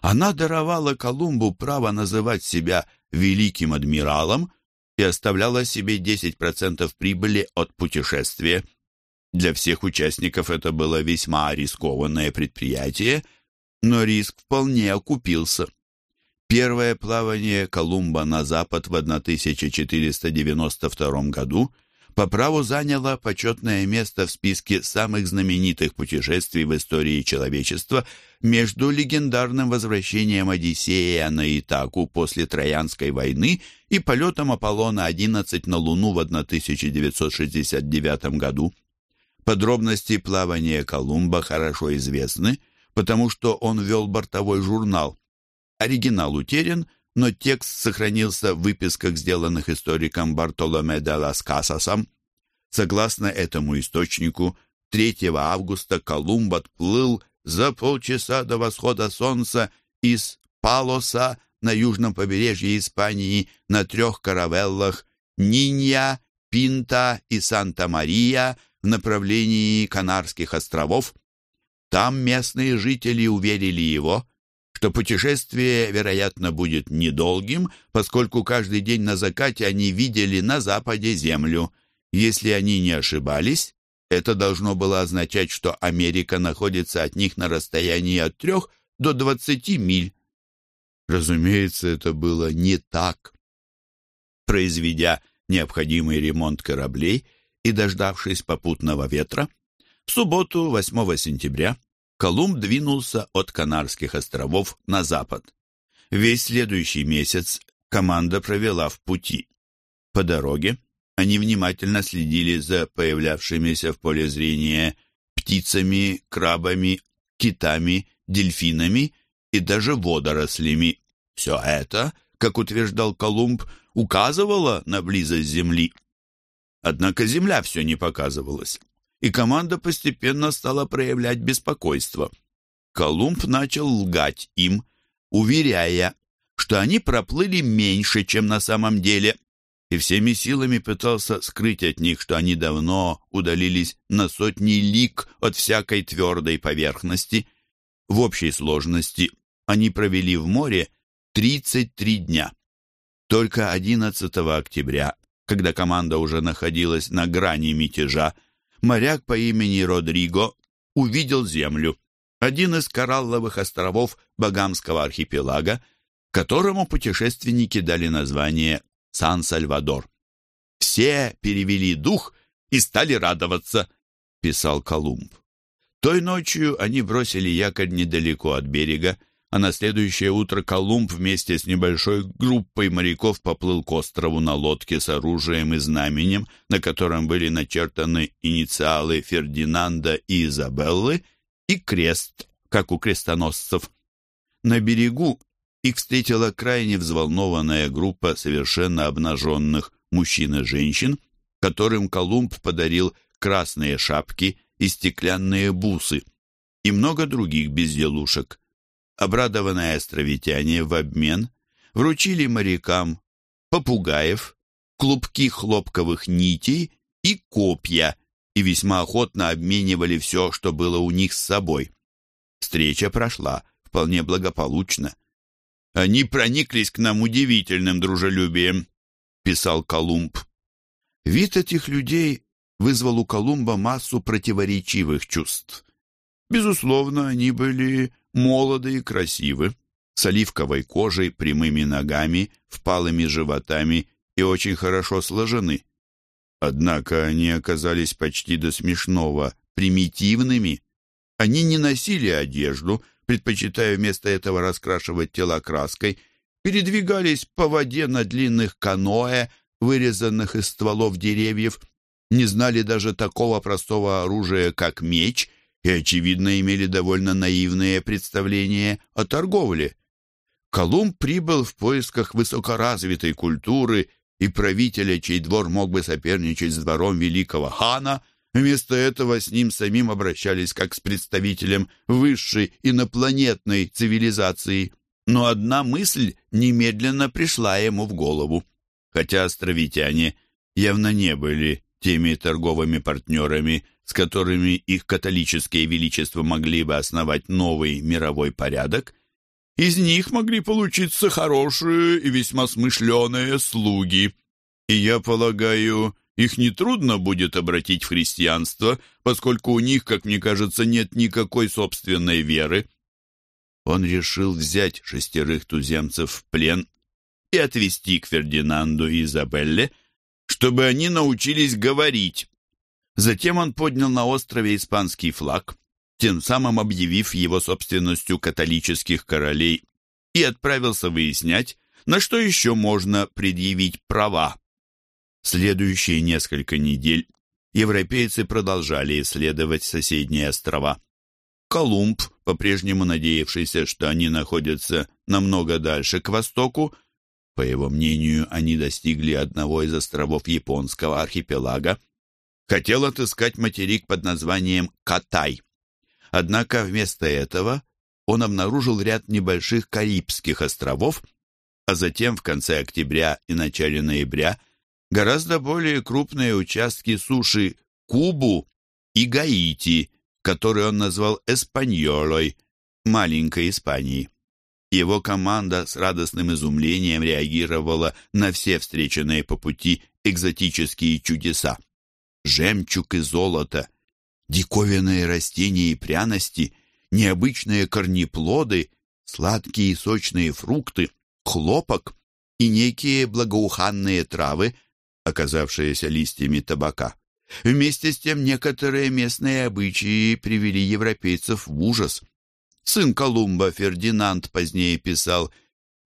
Она даровала Колумбу право называть себя великим адмиралом и оставляла себе 10% прибыли от путешествия. Для всех участников это было весьма рискованное предприятие, но риск вполне окупился. Первое плавание Колумба на запад в 1492 году по праву заняло почетное место в списке самых знаменитых путешествий в истории человечества между легендарным возвращением Одиссея на Итаку после Троянской войны и полетом Аполлона-11 на Луну в 1969 году. Подробности плавания Колумба хорошо известны, потому что он вел бортовой журнал. Оригинал утерян, но текст сохранился в выписках, сделанных историком Бартоломе де лас Касасом. Согласно этому источнику, 3 августа Колумб отплыл за полчаса до восхода солнца из Палоса на южном побережье Испании на трех каравеллах Нинья, Пинта и Санта-Мария в направлении Канарских островов. Там местные жители уверили его, что путешествие, вероятно, будет недолгим, поскольку каждый день на закате они видели на западе землю. Если они не ошибались, это должно было означать, что Америка находится от них на расстоянии от трех до двадцати миль. Разумеется, это было не так. Произведя необходимый ремонт кораблей и дождавшись попутного ветра, в субботу, 8 сентября, Колумб двинулся от Канарских островов на запад. Весь следующий месяц команда провела в пути. По дороге они внимательно следили за появлявшимися в поле зрения птицами, крабами, китами, дельфинами и даже водорослями. Все это, как утверждал Колумб, указывало на близость Земли. Однако Земля все не показывалась и команда постепенно стала проявлять беспокойство. Колумб начал лгать им, уверяя, что они проплыли меньше, чем на самом деле, и всеми силами пытался скрыть от них, что они давно удалились на сотни лик от всякой твердой поверхности. В общей сложности они провели в море 33 дня. Только 11 октября, когда команда уже находилась на грани мятежа, моряк по имени Родриго увидел землю, один из коралловых островов Багамского архипелага, которому путешественники дали название Сан-Сальвадор. «Все перевели дух и стали радоваться», — писал Колумб. Той ночью они бросили якорь недалеко от берега, а на следующее утро Колумб вместе с небольшой группой моряков поплыл к острову на лодке с оружием и знаменем, на котором были начертаны инициалы Фердинанда и Изабеллы, и крест, как у крестоносцев. На берегу их встретила крайне взволнованная группа совершенно обнаженных мужчин и женщин, которым Колумб подарил красные шапки и стеклянные бусы, и много других безделушек. Обрадованные островитяне в обмен вручили морякам попугаев, клубки хлопковых нитей и копья, и весьма охотно обменивали все, что было у них с собой. Встреча прошла вполне благополучно. «Они прониклись к нам удивительным дружелюбием», — писал Колумб. Вид этих людей вызвал у Колумба массу противоречивых чувств. Безусловно, они были молоды и красивы, с оливковой кожей, прямыми ногами, впалыми животами и очень хорошо сложены. Однако они оказались почти до смешного примитивными. Они не носили одежду, предпочитая вместо этого раскрашивать тела краской, передвигались по воде на длинных каноэ, вырезанных из стволов деревьев, не знали даже такого простого оружия, как меч, и, очевидно, имели довольно наивные представления о торговле. Колумб прибыл в поисках высокоразвитой культуры и правителя, чей двор мог бы соперничать с двором великого хана, вместо этого с ним самим обращались как с представителем высшей инопланетной цивилизации. Но одна мысль немедленно пришла ему в голову. Хотя островитяне явно не были теми торговыми партнерами, с которыми их католические величества могли бы основать новый мировой порядок, из них могли получиться хорошие и весьма смышленые слуги. И я полагаю, их нетрудно будет обратить в христианство, поскольку у них, как мне кажется, нет никакой собственной веры. Он решил взять шестерых туземцев в плен и отвезти к Фердинанду и Изабелле, чтобы они научились говорить. Затем он поднял на острове испанский флаг, тем самым объявив его собственностью католических королей, и отправился выяснять, на что еще можно предъявить права. Следующие несколько недель европейцы продолжали исследовать соседние острова. Колумб, по-прежнему надеявшийся, что они находятся намного дальше к востоку, по его мнению, они достигли одного из островов японского архипелага, хотел отыскать материк под названием Катай. Однако вместо этого он обнаружил ряд небольших Карибских островов, а затем в конце октября и начале ноября гораздо более крупные участки суши Кубу и Гаити, которые он назвал Эспаньолой, маленькой Испанией. Его команда с радостным изумлением реагировала на все встреченные по пути экзотические чудеса. Жемчуг и золото, диковинные растения и пряности, необычные корнеплоды, сладкие и сочные фрукты, хлопок и некие благоуханные травы, оказавшиеся листьями табака. Вместе с тем некоторые местные обычаи привели европейцев в ужас. Сын Колумба Фердинанд позднее писал,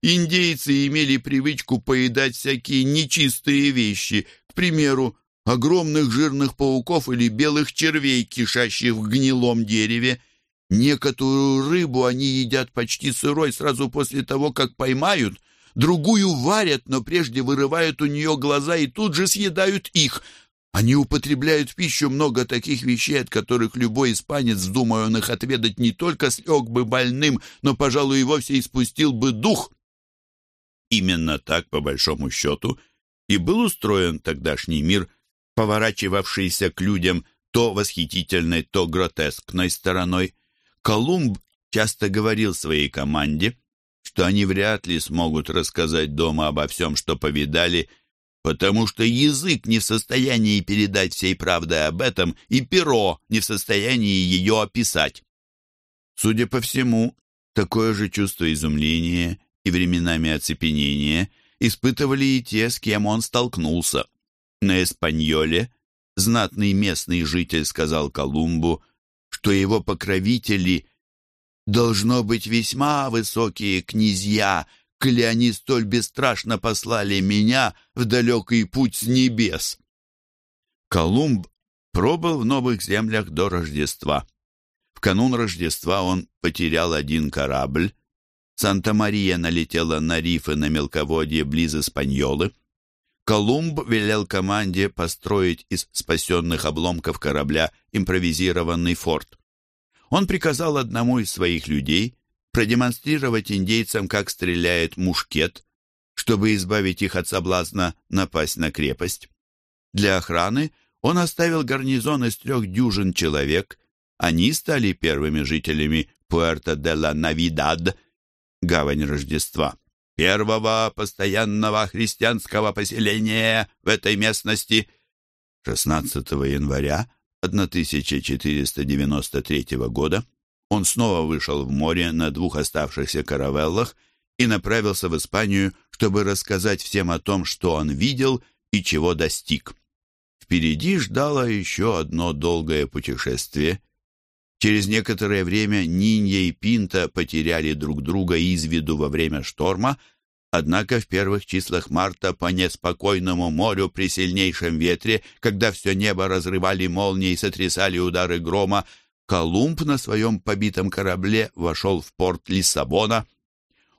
«Индейцы имели привычку поедать всякие нечистые вещи, к примеру, огромных жирных пауков или белых червей, кишащих в гнилом дереве. Некоторую рыбу они едят почти сырой сразу после того, как поймают, другую варят, но прежде вырывают у нее глаза и тут же съедают их, они употребляют в пищу много таких вещей, от которых любой испанец, вздумая он их отведать, не только слег бы больным, но, пожалуй, и вовсе испустил бы дух. Именно так, по большому счету, и был устроен тогдашний мир, поворачивавшийся к людям то восхитительной, то гротескной стороной. Колумб часто говорил своей команде, что они вряд ли смогут рассказать дома обо всем, что повидали, потому что язык не в состоянии передать всей правды об этом, и перо не в состоянии ее описать. Судя по всему, такое же чувство изумления и временами оцепенения испытывали и те, с кем он столкнулся. На Эспаньоле знатный местный житель сказал Колумбу, что его покровители должно быть весьма высокие князья, коли они столь бесстрашно послали меня в далекий путь с небес. Колумб пробыл в новых землях до Рождества. В канун Рождества он потерял один корабль. Санта-Мария налетела на рифы на мелководье близ Испаньолы. Колумб велел команде построить из спасенных обломков корабля импровизированный форт. Он приказал одному из своих людей продемонстрировать индейцам, как стреляет мушкет, чтобы избавить их от соблазна напасть на крепость. Для охраны он оставил гарнизон из трех дюжин человек. Они стали первыми жителями Пуэрто-де-ла-Навидад, гавань Рождества, первого постоянного христианского поселения в этой местности. 16 января 1493 года он снова вышел в море на двух оставшихся каравеллах и направился в Испанию, чтобы рассказать всем о том, что он видел и чего достиг. Впереди ждало еще одно долгое путешествие. Через некоторое время Нинья и Пинта потеряли друг друга из виду во время шторма, однако в первых числах марта по неспокойному морю при сильнейшем ветре, когда все небо разрывали молнии и сотрясали удары грома, Колумб на своем побитом корабле вошел в порт Лиссабона.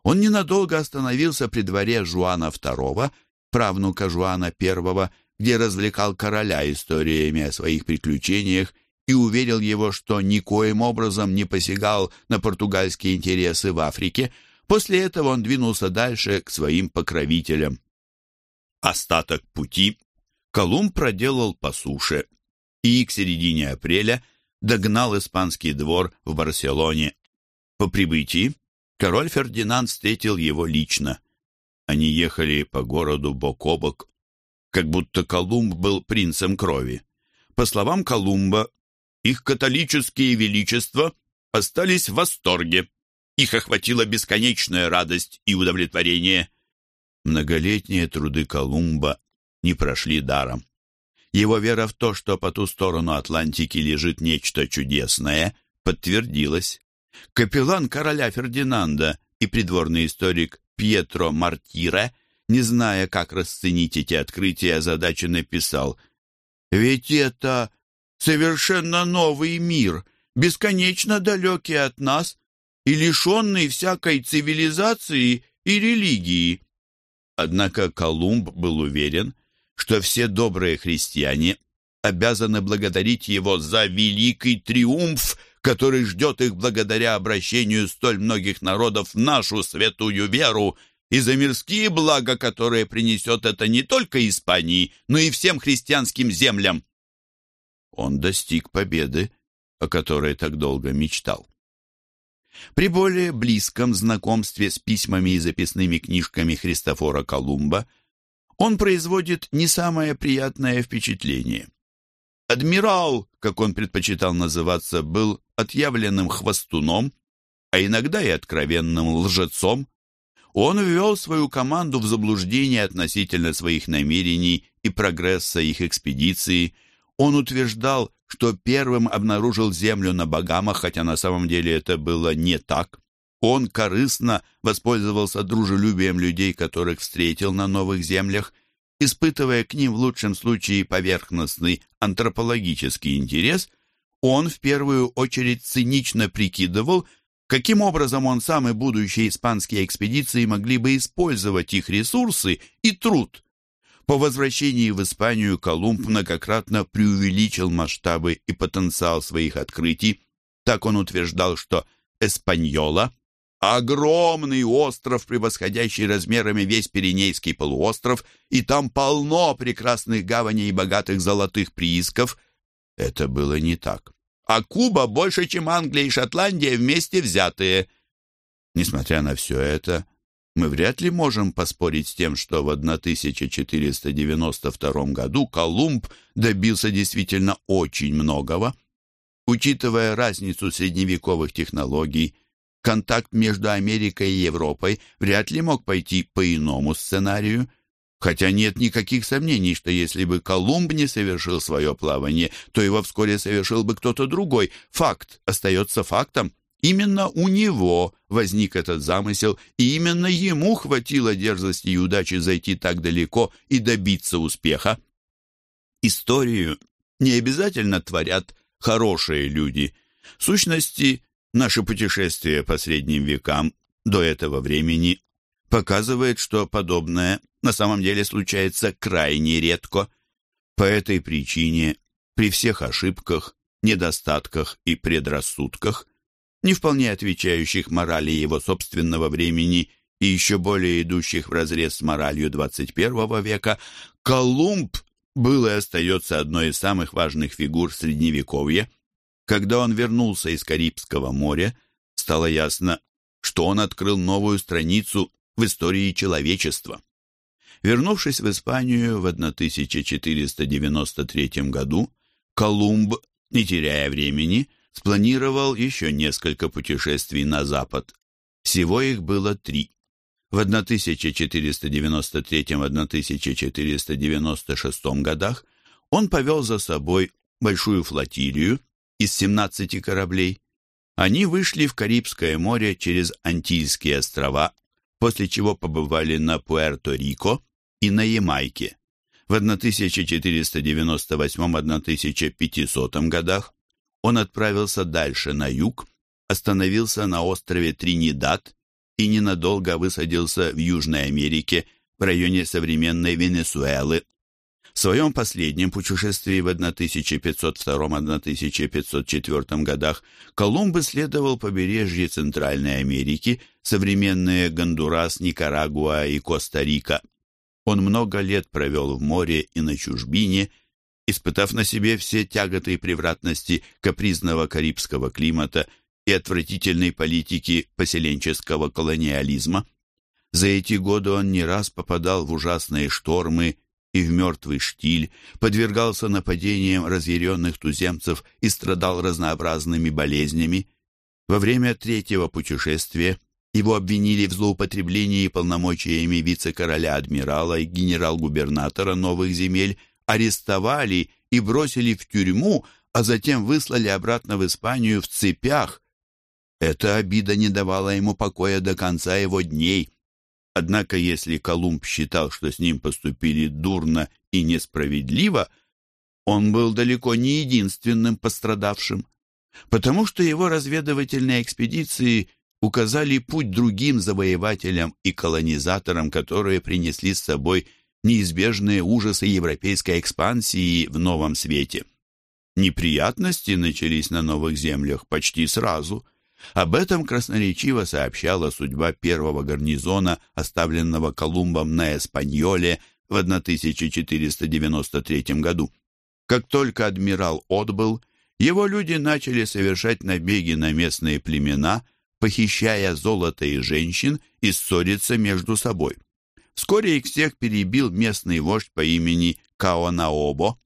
Он ненадолго остановился при дворе Жуана II, правнука Жуана I, где развлекал короля историями о своих приключениях и уверил его, что никоим образом не посягал на португальские интересы в Африке. После этого он двинулся дальше к своим покровителям. Остаток пути Колумб проделал по суше и к середине апреля догнал испанский двор в Барселоне. По прибытии король Фердинанд встретил его лично. Они ехали по городу бок о бок, как будто Колумб был принцем крови. По словам Колумба, их католические величества остались в восторге. Их охватила бесконечная радость и удовлетворение. Многолетние труды Колумба не прошли даром. Его вера в то, что по ту сторону Атлантики лежит нечто чудесное, подтвердилась. Капеллан короля Фердинанда и придворный историк Пьетро Мартире, не зная, как расценить эти открытия, озадаченно писал «Ведь это совершенно новый мир, бесконечно далекий от нас и лишенный всякой цивилизации и религии». Однако Колумб был уверен, что все добрые христиане обязаны благодарить его за великий триумф, который ждет их благодаря обращению столь многих народов в нашу святую веру и за мирские блага, которые принесет это не только Испании, но и всем христианским землям. Он достиг победы, о которой так долго мечтал. При более близком знакомстве с письмами и записными книжками Христофора Колумба он производит не самое приятное впечатление. Адмирал, как он предпочитал называться, был отъявленным хвостуном, а иногда и откровенным лжецом. Он ввел свою команду в заблуждение относительно своих намерений и прогресса их экспедиции. Он утверждал, что первым обнаружил землю на Багамах, хотя на самом деле это было не так. Он корыстно воспользовался дружелюбием людей, которых встретил на новых землях, испытывая к ним в лучшем случае поверхностный антропологический интерес, он в первую очередь цинично прикидывал, каким образом он сам и будущие испанские экспедиции могли бы использовать их ресурсы и труд. По возвращении в Испанию Колумб многократно преувеличил масштабы и потенциал своих открытий. Так он утверждал, что Эспаньола – Огромный остров, превосходящий размерами весь Пиренейский полуостров, и там полно прекрасных гаваней и богатых золотых приисков. Это было не так. А Куба больше, чем Англия и Шотландия вместе взятые. Несмотря на все это, мы вряд ли можем поспорить с тем, что в 1492 году Колумб добился действительно очень многого. Учитывая разницу средневековых технологий, контакт между Америкой и Европой вряд ли мог пойти по иному сценарию, хотя нет никаких сомнений, что если бы Колумб не совершил свое плавание, то его вскоре совершил бы кто-то другой. Факт остается фактом. Именно у него возник этот замысел, и именно ему хватило дерзости и удачи зайти так далеко и добиться успеха. Историю не обязательно творят хорошие люди. В сущности, Наше путешествие по средним векам до этого времени показывает, что подобное на самом деле случается крайне редко. По этой причине при всех ошибках, недостатках и предрассудках, не вполне отвечающих морали его собственного времени и еще более идущих вразрез с моралью 21 века, Колумб был и остается одной из самых важных фигур Средневековья – когда он вернулся из Карибского моря, стало ясно, что он открыл новую страницу в истории человечества. Вернувшись в Испанию в 1493 году, Колумб, не теряя времени, спланировал еще несколько путешествий на запад. Всего их было три. В 1493-1496 годах он повел за собой большую флотилию, из 17 кораблей. Они вышли в Карибское море через Антильские острова, после чего побывали на Пуэрто-Рико и на Ямайке. В 1498-1500 годах он отправился дальше на юг, остановился на острове Тринидад и ненадолго высадился в Южной Америке в районе современной Венесуэлы. В своем последнем путешествии в 1502-1504 годах Колумб исследовал побережье Центральной Америки, современные Гондурас, Никарагуа и Коста-Рика. Он много лет провел в море и на чужбине, испытав на себе все тяготы и превратности капризного карибского климата и отвратительной политики поселенческого колониализма. За эти годы он не раз попадал в ужасные штормы и в мертвый штиль, подвергался нападениям разъяренных туземцев и страдал разнообразными болезнями. Во время третьего путешествия его обвинили в злоупотреблении полномочиями вице-короля-адмирала и генерал-губернатора новых земель, арестовали и бросили в тюрьму, а затем выслали обратно в Испанию в цепях. Эта обида не давала ему покоя до конца его дней. Однако, если Колумб считал, что с ним поступили дурно и несправедливо, он был далеко не единственным пострадавшим, потому что его разведывательные экспедиции – указали путь другим завоевателям и колонизаторам, которые принесли с собой неизбежные ужасы европейской экспансии в новом свете. Неприятности начались на новых землях почти сразу. Об этом красноречиво сообщала судьба первого гарнизона, оставленного Колумбом на Эспаньоле в 1493 году. Как только адмирал отбыл, его люди начали совершать набеги на местные племена – похищая золото и женщин и ссориться между собой. Вскоре их всех перебил местный вождь по имени Каонаобо.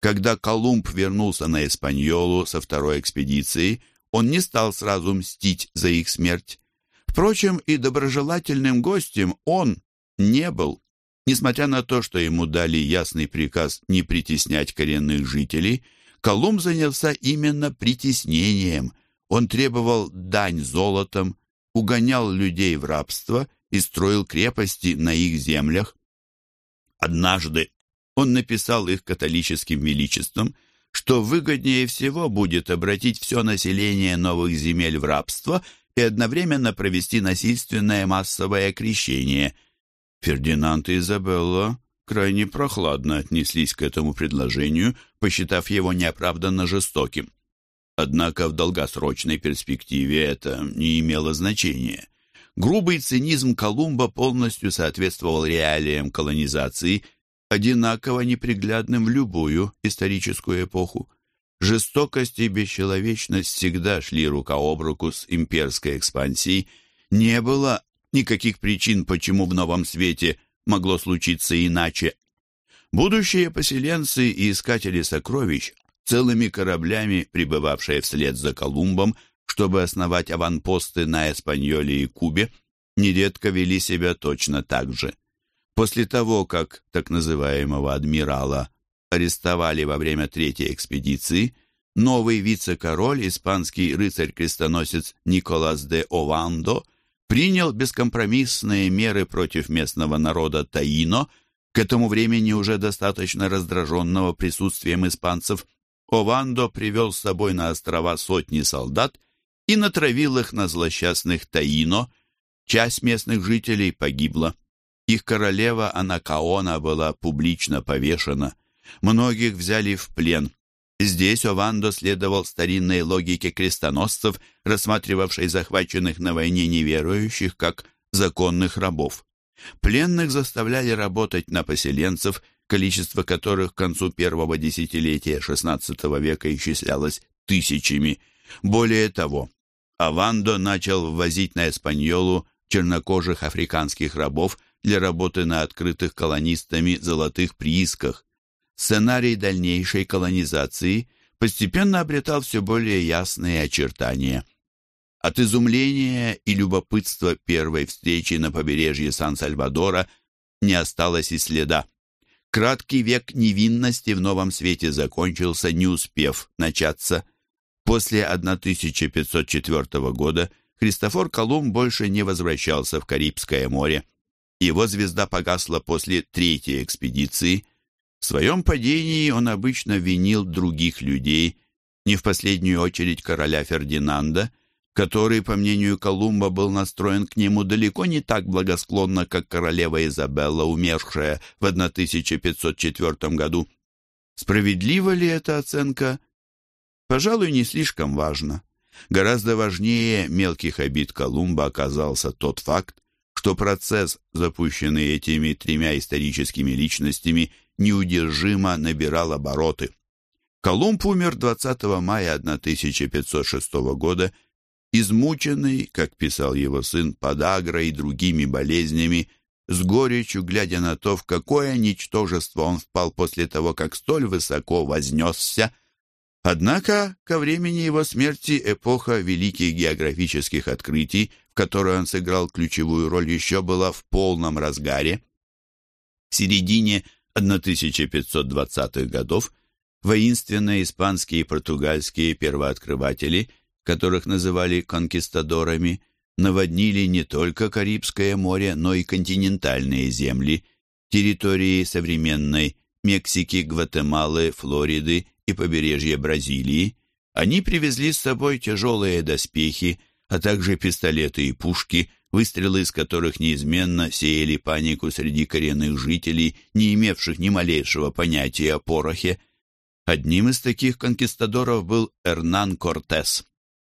Когда Колумб вернулся на Эспаньолу со второй экспедицией, он не стал сразу мстить за их смерть. Впрочем, и доброжелательным гостем он не был. Несмотря на то, что ему дали ясный приказ не притеснять коренных жителей, Колумб занялся именно притеснением, он требовал дань золотом, угонял людей в рабство и строил крепости на их землях. Однажды он написал их католическим величеством, что выгоднее всего будет обратить все население новых земель в рабство и одновременно провести насильственное массовое крещение. Фердинанд и Изабелла крайне прохладно отнеслись к этому предложению, посчитав его неоправданно жестоким. Однако в долгосрочной перспективе это не имело значения. Грубый цинизм Колумба полностью соответствовал реалиям колонизации, одинаково неприглядным в любую историческую эпоху. Жестокость и бесчеловечность всегда шли рука об руку с имперской экспансией. Не было никаких причин, почему в новом свете могло случиться иначе. Будущие поселенцы и искатели сокровищ целыми кораблями, прибывавшие вслед за Колумбом, чтобы основать аванпосты на Эспаньоле и Кубе, нередко вели себя точно так же. После того, как так называемого адмирала арестовали во время третьей экспедиции, новый вице-король, испанский рыцарь-крестоносец Николас де Овандо, принял бескомпромиссные меры против местного народа Таино, к этому времени уже достаточно раздраженного присутствием испанцев Овандо привел с собой на острова сотни солдат и натравил их на злосчастных Таино. Часть местных жителей погибла. Их королева Анакаона была публично повешена. Многих взяли в плен. Здесь Овандо следовал старинной логике крестоносцев, рассматривавшей захваченных на войне неверующих как законных рабов. Пленных заставляли работать на поселенцев количество которых к концу первого десятилетия XVI века исчислялось тысячами. Более того, Авандо начал ввозить на Эспаньолу чернокожих африканских рабов для работы на открытых колонистами золотых приисках. Сценарий дальнейшей колонизации постепенно обретал все более ясные очертания. От изумления и любопытства первой встречи на побережье Сан-Сальвадора не осталось и следа. Краткий век невинности в новом свете закончился, не успев начаться. После 1504 года Христофор Колумб больше не возвращался в Карибское море. Его звезда погасла после третьей экспедиции. В своем падении он обычно винил других людей, не в последнюю очередь короля Фердинанда, который, по мнению Колумба, был настроен к нему далеко не так благосклонно, как королева Изабелла, умершая в 1504 году. Справедлива ли эта оценка? Пожалуй, не слишком важно. Гораздо важнее мелких обид Колумба оказался тот факт, что процесс, запущенный этими тремя историческими личностями, неудержимо набирал обороты. Колумб умер 20 мая 1506 года, измученный, как писал его сын, подагрой и другими болезнями, с горечью глядя на то, в какое ничтожество он впал после того, как столь высоко вознесся. Однако ко времени его смерти эпоха великих географических открытий, в которой он сыграл ключевую роль, еще была в полном разгаре. В середине 1520-х годов воинственные испанские и португальские первооткрыватели, которых называли конкистадорами, наводнили не только Карибское море, но и континентальные земли, территории современной Мексики, Гватемалы, Флориды и побережья Бразилии. Они привезли с собой тяжелые доспехи, а также пистолеты и пушки, выстрелы из которых неизменно сеяли панику среди коренных жителей, не имевших ни малейшего понятия о порохе. Одним из таких конкистадоров был Эрнан Кортес,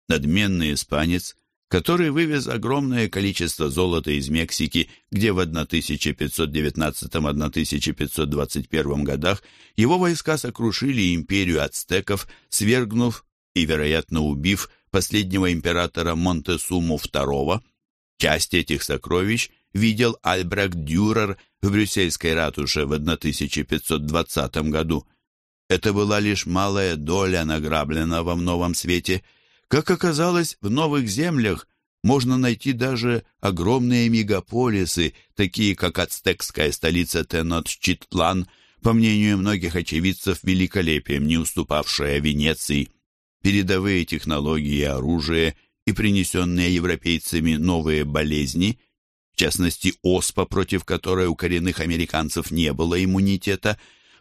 надменный испанец, который вывез огромное количество золота из Мексики, где в 1519-1521 годах его войска сокрушили империю ацтеков, свергнув и, вероятно, убив последнего императора Монтесуму II. Часть этих сокровищ видел Альбрехт Дюрер в брюссельской ратуше в 1520 году. Это была лишь малая доля награбленного в новом свете – как оказалось, в новых землях можно найти даже огромные мегаполисы, такие как ацтекская столица Тенотчитлан, по мнению многих очевидцев, великолепием не уступавшая Венеции. Передовые технологии и оружие и принесенные европейцами новые болезни, в частности оспа, против которой у коренных американцев не было иммунитета,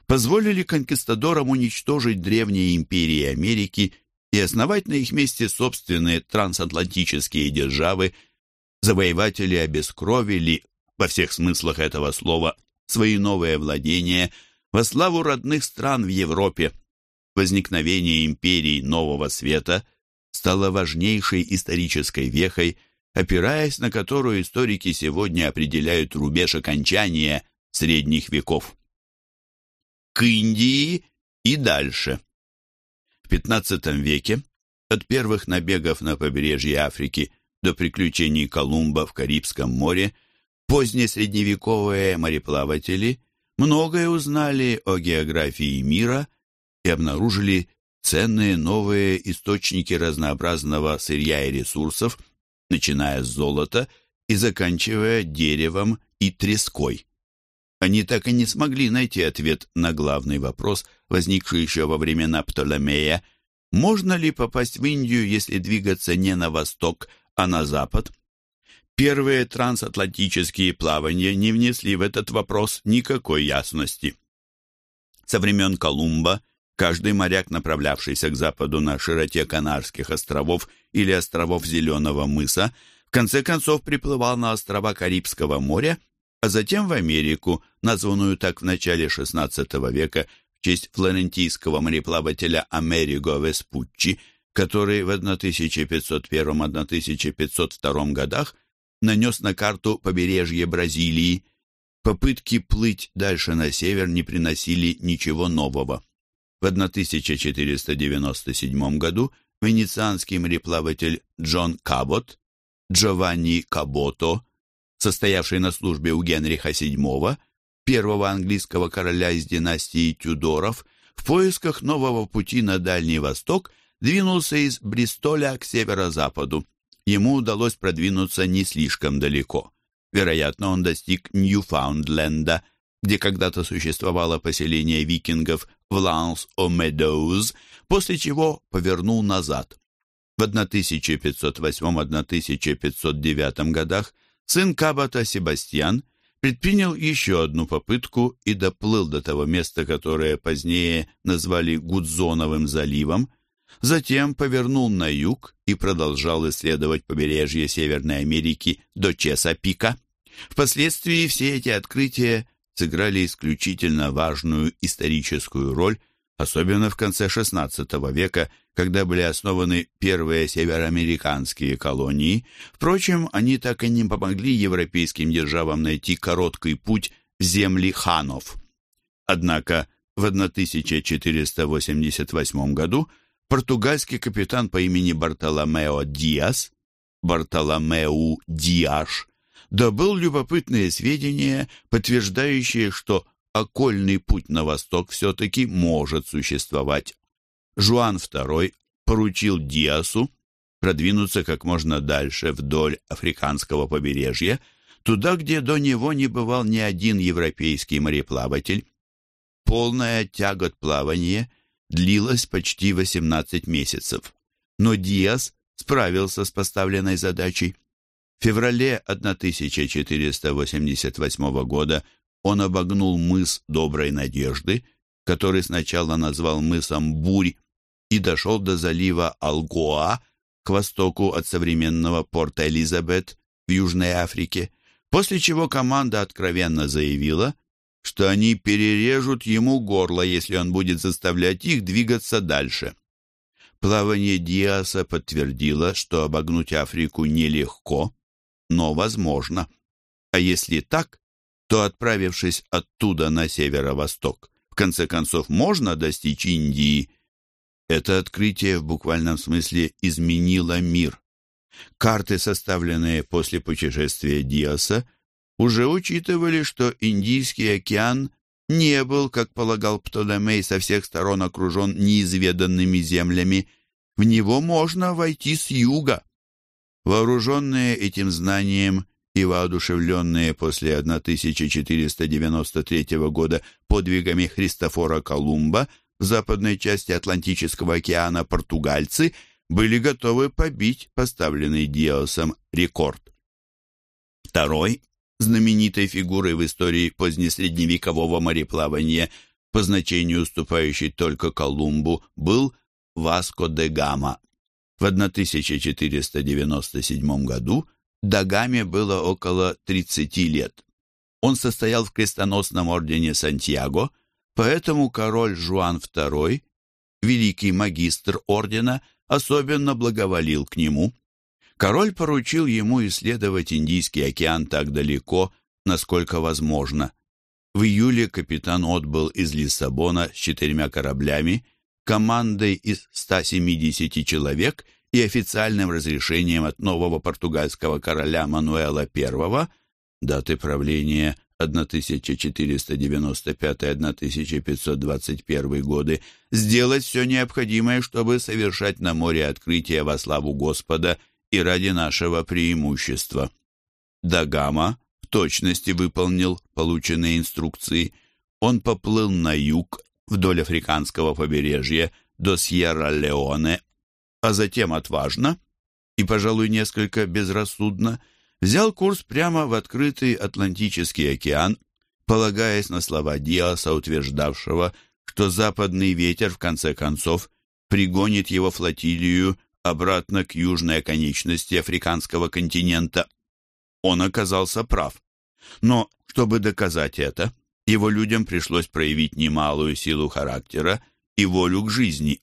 позволили конкистадорам уничтожить древние империи Америки и основать на их месте собственные трансатлантические державы, завоеватели обескровили, во всех смыслах этого слова, свои новые владения во славу родных стран в Европе. Возникновение империй Нового Света стало важнейшей исторической вехой, опираясь на которую историки сегодня определяют рубеж окончания средних веков. К Индии и дальше. XV веке, от первых набегов на побережье Африки до приключений Колумба в Карибском море, поздние средневековые мореплаватели многое узнали о географии мира и обнаружили ценные новые источники разнообразного сырья и ресурсов, начиная с золота и заканчивая деревом и треской. Они так и не смогли найти ответ на главный вопрос, возникший еще во времена Птолемея, можно ли попасть в Индию, если двигаться не на восток, а на запад? Первые трансатлантические плавания не внесли в этот вопрос никакой ясности. Со времен Колумба каждый моряк, направлявшийся к западу на широте Канарских островов или островов Зеленого мыса, в конце концов приплывал на острова Карибского моря а затем в Америку, названную так в начале XVI века в честь флорентийского мореплавателя Америго Веспуччи, который в 1501-1502 годах нанес на карту побережье Бразилии. Попытки плыть дальше на север не приносили ничего нового. В 1497 году венецианский мореплаватель Джон Кабот, Джованни Кабото, состоявший на службе у Генриха VII, первого английского короля из династии Тюдоров, в поисках нового пути на Дальний Восток двинулся из Бристоля к северо-западу. Ему удалось продвинуться не слишком далеко. Вероятно, он достиг Ньюфаундленда, где когда-то существовало поселение викингов в Ланс-о-Медоуз, после чего повернул назад. В 1508-1509 годах сын Кабата Себастьян предпринял еще одну попытку и доплыл до того места, которое позднее назвали Гудзоновым заливом, затем повернул на юг и продолжал исследовать побережье Северной Америки до Чесапика. Впоследствии все эти открытия сыграли исключительно важную историческую роль особенно в конце XVI века, когда были основаны первые североамериканские колонии. Впрочем, они так и не помогли европейским державам найти короткий путь в земли ханов. Однако в 1488 году португальский капитан по имени Бартоломео Диас, Бартоломеу Диаш, добыл любопытные сведения, подтверждающие, что окольный путь на восток все-таки может существовать. Жуан II поручил Диасу продвинуться как можно дальше вдоль африканского побережья, туда, где до него не бывал ни один европейский мореплаватель. Полная тягот плавания длилась почти 18 месяцев, но Диас справился с поставленной задачей. В феврале 1488 года он обогнул мыс Доброй Надежды, который сначала назвал мысом Бурь, и дошел до залива Алгоа к востоку от современного порта Элизабет в Южной Африке, после чего команда откровенно заявила, что они перережут ему горло, если он будет заставлять их двигаться дальше. Плавание Диаса подтвердило, что обогнуть Африку нелегко, но возможно. А если так, то, отправившись оттуда на северо-восток, в конце концов можно достичь Индии. Это открытие в буквальном смысле изменило мир. Карты, составленные после путешествия Диаса, уже учитывали, что Индийский океан не был, как полагал Птолемей, со всех сторон окружен неизведанными землями. В него можно войти с юга. Вооруженные этим знанием и воодушевленные после 1493 года подвигами Христофора Колумба западной части Атлантического океана португальцы были готовы побить поставленный Диосом рекорд. Второй знаменитой фигурой в истории позднесредневекового мореплавания, по значению уступающей только Колумбу, был Васко де Гама. В 1497 году Дагаме было около 30 лет. Он состоял в крестоносном ордене Сантьяго, поэтому король Жуан II, великий магистр ордена, особенно благоволил к нему. Король поручил ему исследовать Индийский океан так далеко, насколько возможно. В июле капитан отбыл из Лиссабона с четырьмя кораблями, командой из 170 человек и официальным разрешением от нового португальского короля Мануэла I, даты правления 1495-1521 годы, сделать все необходимое, чтобы совершать на море открытие во славу Господа и ради нашего преимущества. Дагама в точности выполнил полученные инструкции. Он поплыл на юг вдоль африканского побережья до Сьерра-Леоне а затем отважно и, пожалуй, несколько безрассудно, взял курс прямо в открытый Атлантический океан, полагаясь на слова Диаса, утверждавшего, что западный ветер, в конце концов, пригонит его флотилию обратно к южной оконечности африканского континента. Он оказался прав. Но, чтобы доказать это, его людям пришлось проявить немалую силу характера и волю к жизни.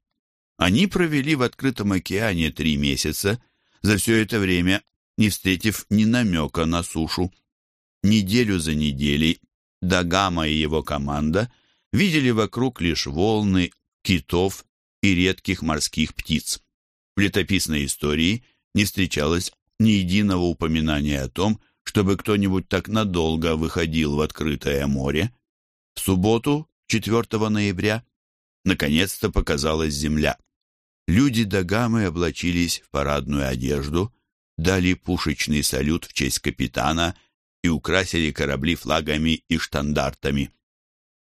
Они провели в открытом океане три месяца, за все это время не встретив ни намека на сушу. Неделю за неделей Дагама и его команда видели вокруг лишь волны, китов и редких морских птиц. В летописной истории не встречалось ни единого упоминания о том, чтобы кто-нибудь так надолго выходил в открытое море. В субботу, 4 ноября, наконец-то показалась земля. Люди Дагамы облачились в парадную одежду, дали пушечный салют в честь капитана и украсили корабли флагами и штандартами.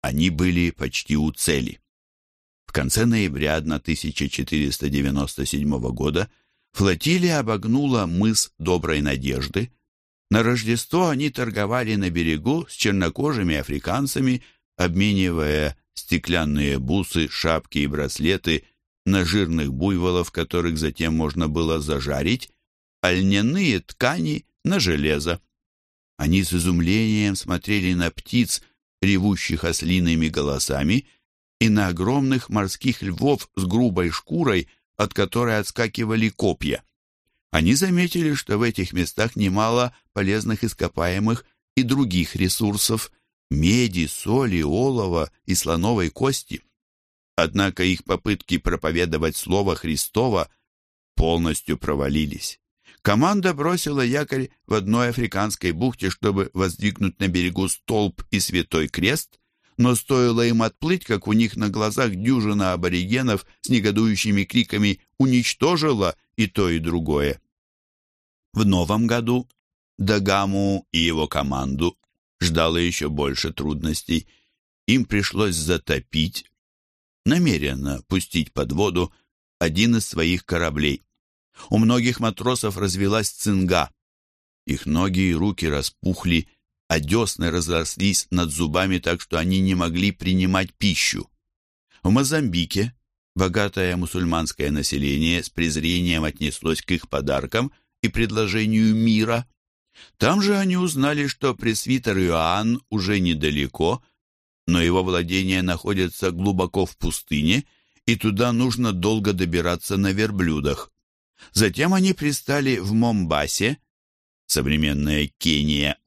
Они были почти у цели. В конце ноября 1497 года флотилия обогнула мыс Доброй Надежды. На Рождество они торговали на берегу с чернокожими африканцами, обменивая стеклянные бусы, шапки и браслеты – на жирных буйволов, которых затем можно было зажарить, а льняные ткани на железо. Они с изумлением смотрели на птиц, ревущих ослиными голосами, и на огромных морских львов с грубой шкурой, от которой отскакивали копья. Они заметили, что в этих местах немало полезных ископаемых и других ресурсов – меди, соли, олова и слоновой кости. Однако их попытки проповедовать Слово Христово полностью провалились. Команда бросила якорь в одной африканской бухте, чтобы воздвигнуть на берегу столб и святой крест, но стоило им отплыть, как у них на глазах дюжина аборигенов с негодующими криками уничтожила и то, и другое. В новом году Дагаму и его команду ждало еще больше трудностей. Им пришлось затопить, намеренно пустить под воду один из своих кораблей. У многих матросов развелась цинга. Их ноги и руки распухли, а десны разрослись над зубами так, что они не могли принимать пищу. В Мозамбике богатое мусульманское население с презрением отнеслось к их подаркам и предложению мира. Там же они узнали, что пресвитер Иоанн уже недалеко, но его владения находятся глубоко в пустыне, и туда нужно долго добираться на верблюдах. Затем они пристали в Момбасе, современная Кения.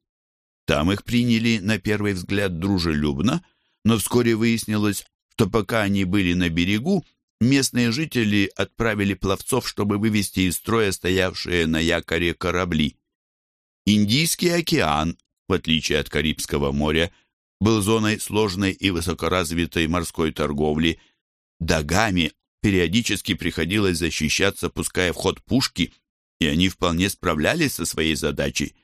Там их приняли на первый взгляд дружелюбно, но вскоре выяснилось, что пока они были на берегу, местные жители отправили пловцов, чтобы вывести из строя стоявшие на якоре корабли. Индийский океан, в отличие от Карибского моря, был зоной сложной и высокоразвитой морской торговли. Дагами периодически приходилось защищаться, пуская в ход пушки, и они вполне справлялись со своей задачей.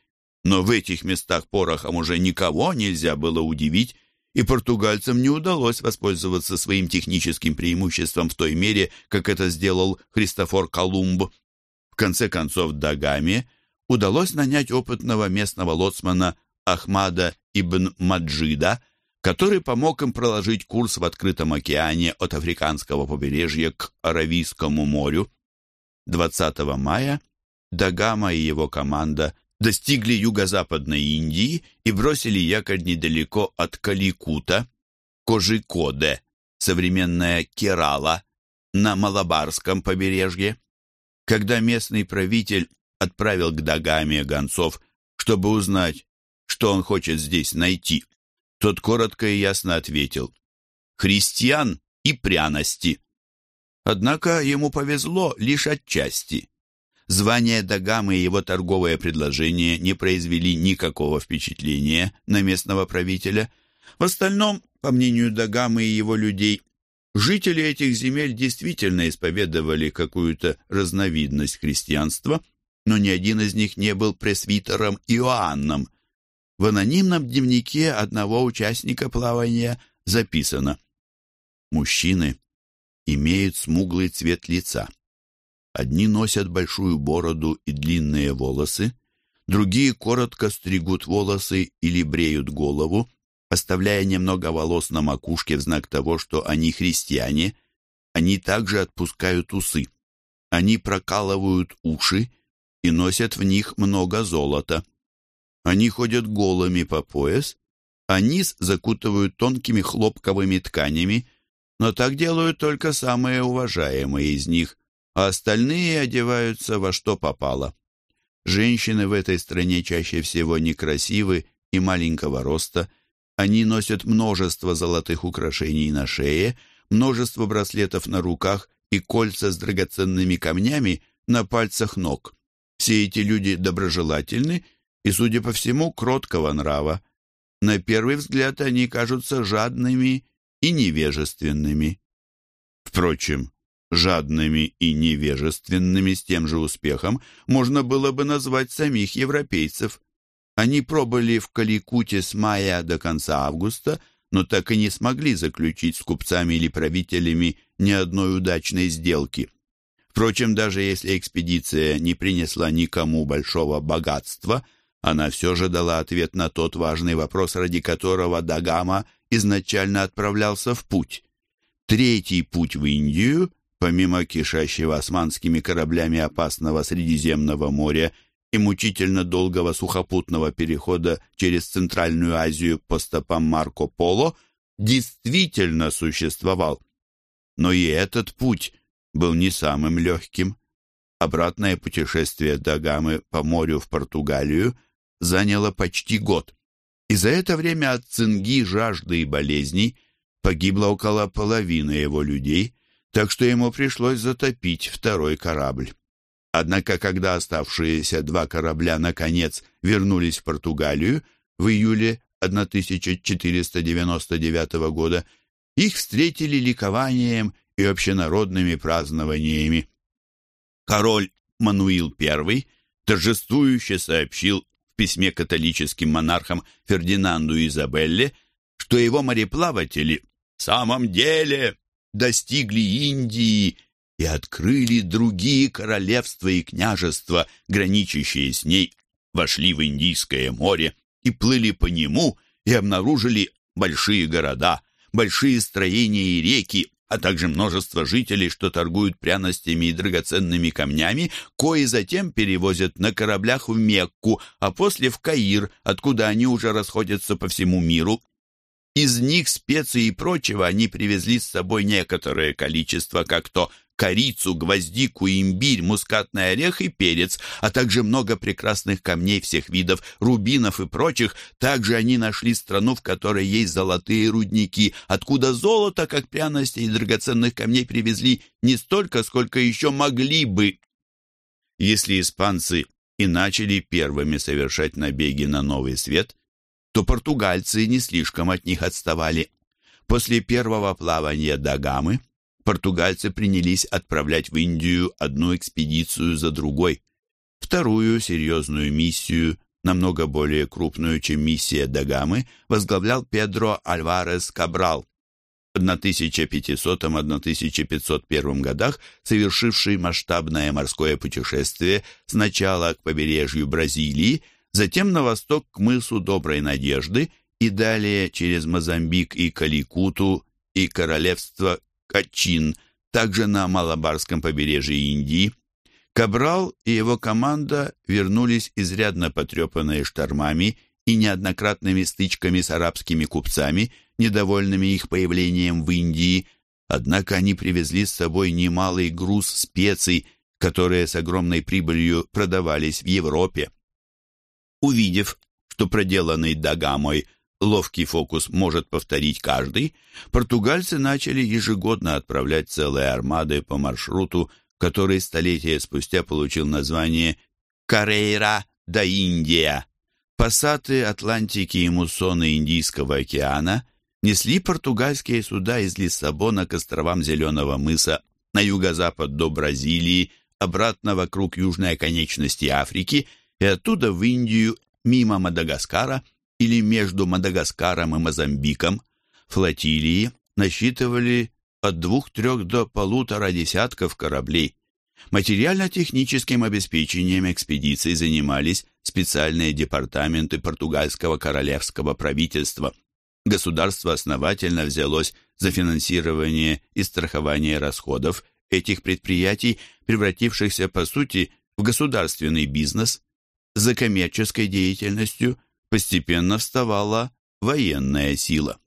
Но в этих местах порохом уже никого нельзя было удивить, и португальцам не удалось воспользоваться своим техническим преимуществом в той мере, как это сделал Христофор Колумб. В конце концов, Дагаме удалось нанять опытного местного лоцмана Ахмада ибн Маджида, который помог им проложить курс в открытом океане от африканского побережья к Аравийскому морю. 20 мая Дагама и его команда достигли юго-западной Индии и бросили якорь недалеко от Каликута, Кожикоде, современная Керала, на Малабарском побережье. Когда местный правитель отправил к Дагаме гонцов, чтобы узнать, что он хочет здесь найти, тот коротко и ясно ответил «Христиан и пряности». Однако ему повезло лишь отчасти. Звание Дагамы и его торговое предложение не произвели никакого впечатления на местного правителя. В остальном, по мнению Дагамы и его людей, жители этих земель действительно исповедовали какую-то разновидность христианства, но ни один из них не был пресвитером Иоанном. В анонимном дневнике одного участника плавания записано «Мужчины имеют смуглый цвет лица». Одни носят большую бороду и длинные волосы, другие коротко стригут волосы или бреют голову, оставляя немного волос на макушке в знак того, что они христиане. Они также отпускают усы. Они прокалывают уши и носят в них много золота. Они ходят голыми по пояс, а низ закутывают тонкими хлопковыми тканями, но так делают только самые уважаемые из них – а остальные одеваются во что попало. Женщины в этой стране чаще всего некрасивы и маленького роста. Они носят множество золотых украшений на шее, множество браслетов на руках и кольца с драгоценными камнями на пальцах ног. Все эти люди доброжелательны и, судя по всему, кроткого нрава. На первый взгляд они кажутся жадными и невежественными. Впрочем, жадными и невежественными с тем же успехом можно было бы назвать самих европейцев. Они пробыли в Каликуте с мая до конца августа, но так и не смогли заключить с купцами или правителями ни одной удачной сделки. Впрочем, даже если экспедиция не принесла никому большого богатства, она все же дала ответ на тот важный вопрос, ради которого Дагама изначально отправлялся в путь. Третий путь в Индию помимо кишащего османскими кораблями опасного Средиземного моря и мучительно долгого сухопутного перехода через Центральную Азию по стопам Марко Поло, действительно существовал. Но и этот путь был не самым легким. Обратное путешествие Дагамы по морю в Португалию заняло почти год. И за это время от цинги, жажды и болезней погибло около половины его людей, так что ему пришлось затопить второй корабль. Однако, когда оставшиеся два корабля наконец вернулись в Португалию в июле 1499 года, их встретили ликованием и общенародными празднованиями. Король Мануил I торжествующе сообщил письме католическим монархам Фердинанду и Изабелле, что его мореплаватели в самом деле достигли Индии и открыли другие королевства и княжества, граничащие с ней, вошли в Индийское море и плыли по нему и обнаружили большие города, большие строения и реки, а также множество жителей, что торгуют пряностями и драгоценными камнями, кои затем перевозят на кораблях в Мекку, а после в Каир, откуда они уже расходятся по всему миру. Из них специй и прочего они привезли с собой некоторое количество, как то корицу, гвоздику, имбирь, мускатный орех и перец, а также много прекрасных камней всех видов, рубинов и прочих. Также они нашли страну, в которой есть золотые рудники, откуда золото, как пряности и драгоценных камней привезли не столько, сколько еще могли бы. Если испанцы и начали первыми совершать набеги на Новый Свет, то португальцы не слишком от них отставали. После первого плавания до Гамы португальцы принялись отправлять в Индию одну экспедицию за другой. Вторую серьезную миссию, намного более крупную, чем миссия Дагамы, возглавлял Педро Альварес Кабрал, в 1500-1501 годах совершивший масштабное морское путешествие сначала к побережью Бразилии, затем на восток к мысу Доброй Надежды и далее через Мозамбик и Каликуту и королевство Качин, также на Малабарском побережье Индии. Кабрал и его команда вернулись изрядно потрепанные штормами и неоднократными стычками с арабскими купцами, недовольными их появлением в Индии, однако они привезли с собой немалый груз специй, которые с огромной прибылью продавались в Европе. Увидев, что проделанный Дагамой ловкий фокус может повторить каждый, португальцы начали ежегодно отправлять целые армады по маршруту, который столетия спустя получил название «Карейра да Индия». Пассаты Атлантики и муссоны Индийского океана несли португальские суда из Лиссабона к островам Зеленого мыса на юго-запад до Бразилии, обратно вокруг южной оконечности Африки и оттуда в Индию мимо Мадагаскара – или между Мадагаскаром и Мозамбиком, флотилии насчитывали от двух-трех до полутора десятков кораблей. Материально-техническим обеспечением экспедиции занимались специальные департаменты португальского королевского правительства. Государство основательно взялось за финансирование и страхование расходов этих предприятий, превратившихся, по сути, в государственный бизнес. За коммерческой деятельностью постепенно вставала военная сила.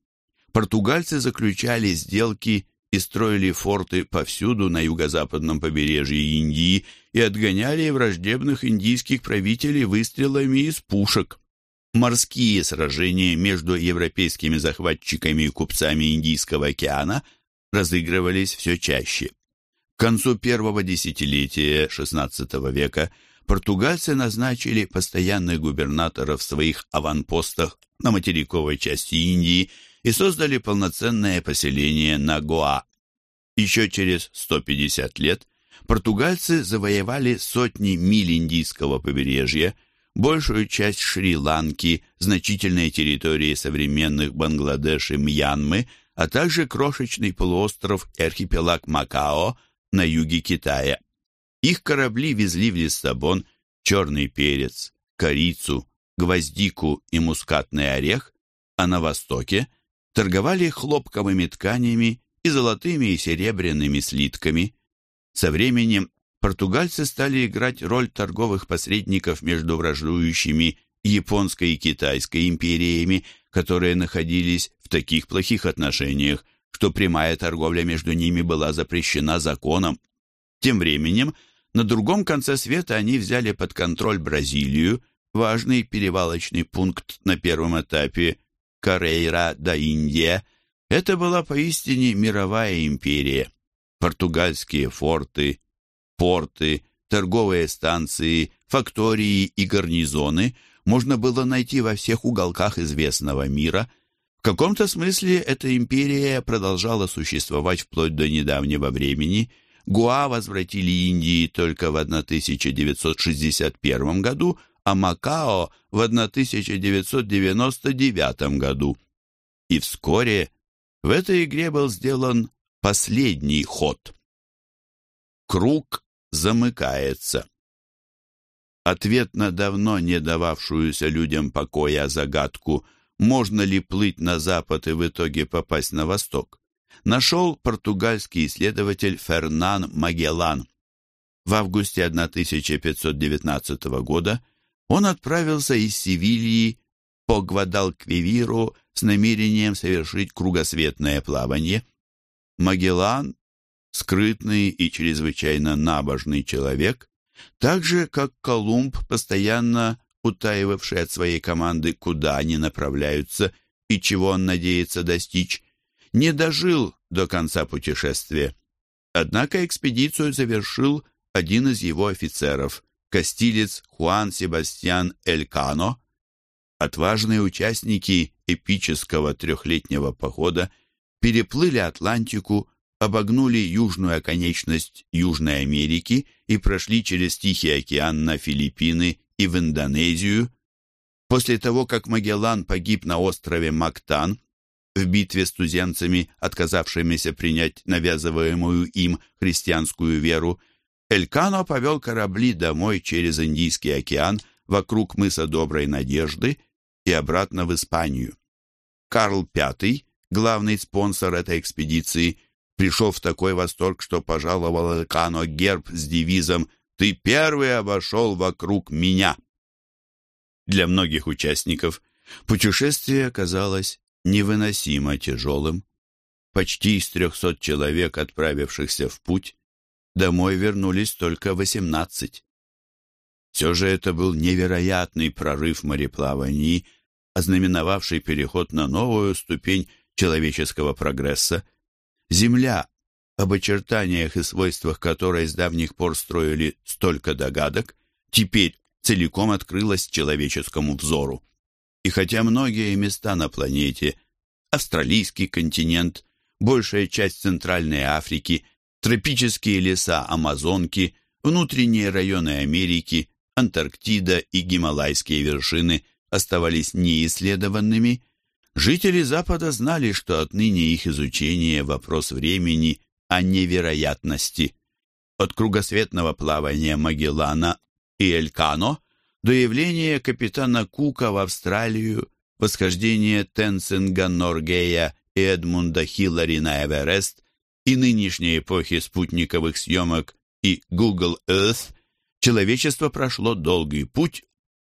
Португальцы заключали сделки и строили форты повсюду на юго-западном побережье Индии и отгоняли враждебных индийских правителей выстрелами из пушек. Морские сражения между европейскими захватчиками и купцами Индийского океана разыгрывались все чаще. К концу первого десятилетия XVI века португальцы назначили постоянных губернаторов в своих аванпостах на материковой части Индии и создали полноценное поселение на Гоа. Еще через 150 лет португальцы завоевали сотни миль индийского побережья, большую часть Шри-Ланки, значительные территории современных Бангладеш и Мьянмы, а также крошечный полуостров и архипелаг Макао на юге Китая. Их корабли везли в Лиссабон черный перец, корицу, гвоздику и мускатный орех, а на востоке торговали хлопковыми тканями и золотыми и серебряными слитками. Со временем португальцы стали играть роль торговых посредников между враждующими японской и китайской империями, которые находились в таких плохих отношениях, что прямая торговля между ними была запрещена законом. Тем временем, на другом конце света они взяли под контроль Бразилию, важный перевалочный пункт на первом этапе Карейра до Индия. Это была поистине мировая империя. Португальские форты, порты, торговые станции, фактории и гарнизоны можно было найти во всех уголках известного мира. В каком-то смысле эта империя продолжала существовать вплоть до недавнего времени. Гуа возвратили Индии только в 1961 году, а Макао в 1999 году. И вскоре в этой игре был сделан последний ход. Круг замыкается. Ответ на давно не дававшуюся людям покоя загадку «Можно ли плыть на запад и в итоге попасть на восток?» Нашел португальский исследователь Фернан Магеллан. В августе 1519 года он отправился из Севильи по Гвадалквивиру с намерением совершить кругосветное плавание. Магеллан, скрытный и чрезвычайно набожный человек, так же, как Колумб, постоянно утаивавший от своей команды, куда они направляются и чего он надеется достичь, не дожил до конца путешествия. Однако экспедицию завершил один из его офицеров, кастилец Хуан Себастьян Элькано. Отважные участники эпического трехлетнего похода переплыли Атлантику, обогнули южную оконечность Южной Америки и прошли через Тихий океан на Филиппины и в Индонезию. После того, как Магеллан погиб на острове Мактан в битве с туземцами, отказавшимися принять навязываемую им христианскую веру, Элькано повел корабли домой через Индийский океан вокруг мыса Доброй Надежды и обратно в Испанию. Карл V, главный спонсор этой экспедиции, пришел в такой восторг, что пожаловал Элькано герб с девизом «Ты первый обошел вокруг меня». Для многих участников путешествие оказалось невыносимо тяжелым. Почти из трехсот человек, отправившихся в путь, домой вернулись только восемнадцать. Все же это был невероятный прорыв в мореплавании, ознаменовавший переход на новую ступень человеческого прогресса. Земля, об очертаниях и свойствах которой с давних пор строили столько догадок, теперь целиком открылась человеческому взору. И хотя многие места на планете, австралийский континент, большая часть Центральной Африки, тропические леса Амазонки, внутренние районы Америки, Антарктида и Гималайские вершины оставались неисследованными, жители Запада знали, что отныне их изучение – вопрос времени, а не вероятности. От кругосветного плавания Магеллана и Элькано до явления капитана Кука в Австралию, восхождения Тенцинга Норгея и Эдмунда Хиллари на Эверест и нынешней эпохи спутниковых съемок и Google Earth человечество прошло долгий путь,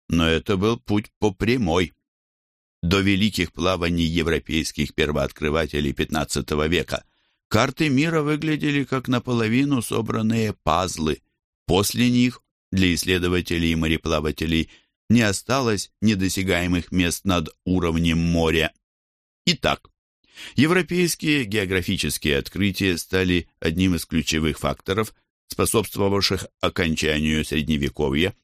но это был путь по прямой. До великих плаваний европейских первооткрывателей XV века карты мира выглядели как наполовину собранные пазлы. После них для исследователей и мореплавателей не осталось недосягаемых мест над уровнем моря. Итак, европейские географические открытия стали одним из ключевых факторов, способствовавших окончанию Средневековья.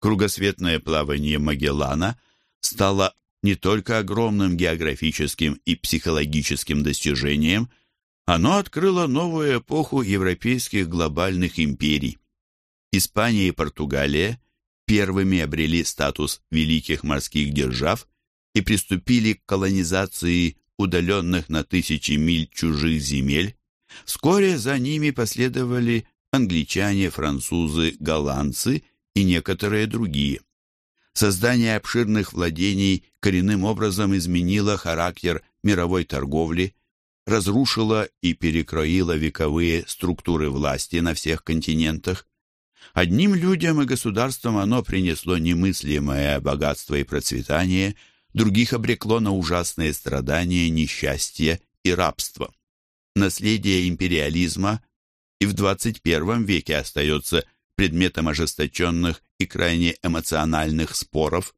Кругосветное плавание Магеллана стало не только огромным географическим и психологическим достижением, оно открыло новую эпоху европейских глобальных империй. Испания и Португалия первыми обрели статус великих морских держав и приступили к колонизации удаленных на тысячи миль чужих земель. Вскоре за ними последовали англичане, французы, голландцы и некоторые другие. Создание обширных владений коренным образом изменило характер мировой торговли, разрушило и перекроило вековые структуры власти на всех континентах. Одним людям и государствам оно принесло немыслимое богатство и процветание, других обрекло на ужасные страдания, несчастье и рабство. Наследие империализма и в 21 веке остается предметом ожесточенных и крайне эмоциональных споров.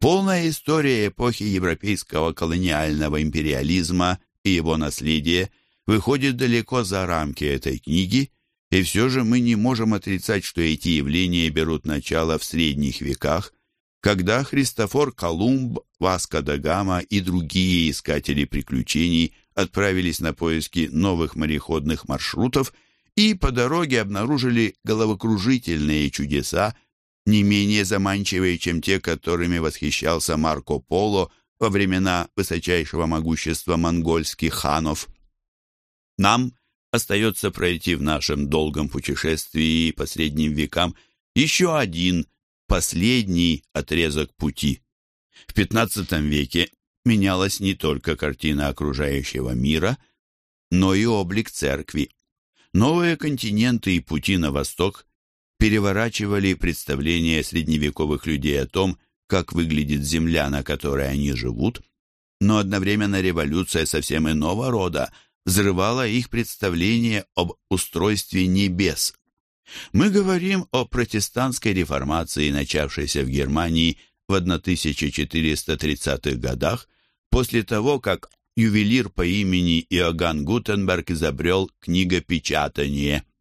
Полная история эпохи европейского колониального империализма и его наследия выходит далеко за рамки этой книги, и все же мы не можем отрицать, что эти явления берут начало в средних веках, когда Христофор Колумб, Васко да Гама и другие искатели приключений отправились на поиски новых мореходных маршрутов и по дороге обнаружили головокружительные чудеса, не менее заманчивые, чем те, которыми восхищался Марко Поло во времена высочайшего могущества монгольских ханов. Нам остается пройти в нашем долгом путешествии по средним векам еще один последний отрезок пути. В XV веке менялась не только картина окружающего мира, но и облик церкви. Новые континенты и пути на восток переворачивали представления средневековых людей о том, как выглядит земля, на которой они живут, но одновременно революция совсем иного рода взрывала их представление об устройстве небес. Мы говорим о протестантской реформации, начавшейся в Германии в 1430-х годах, после того, как ювелир по имени Иоганн Гутенберг изобрел книгопечатание –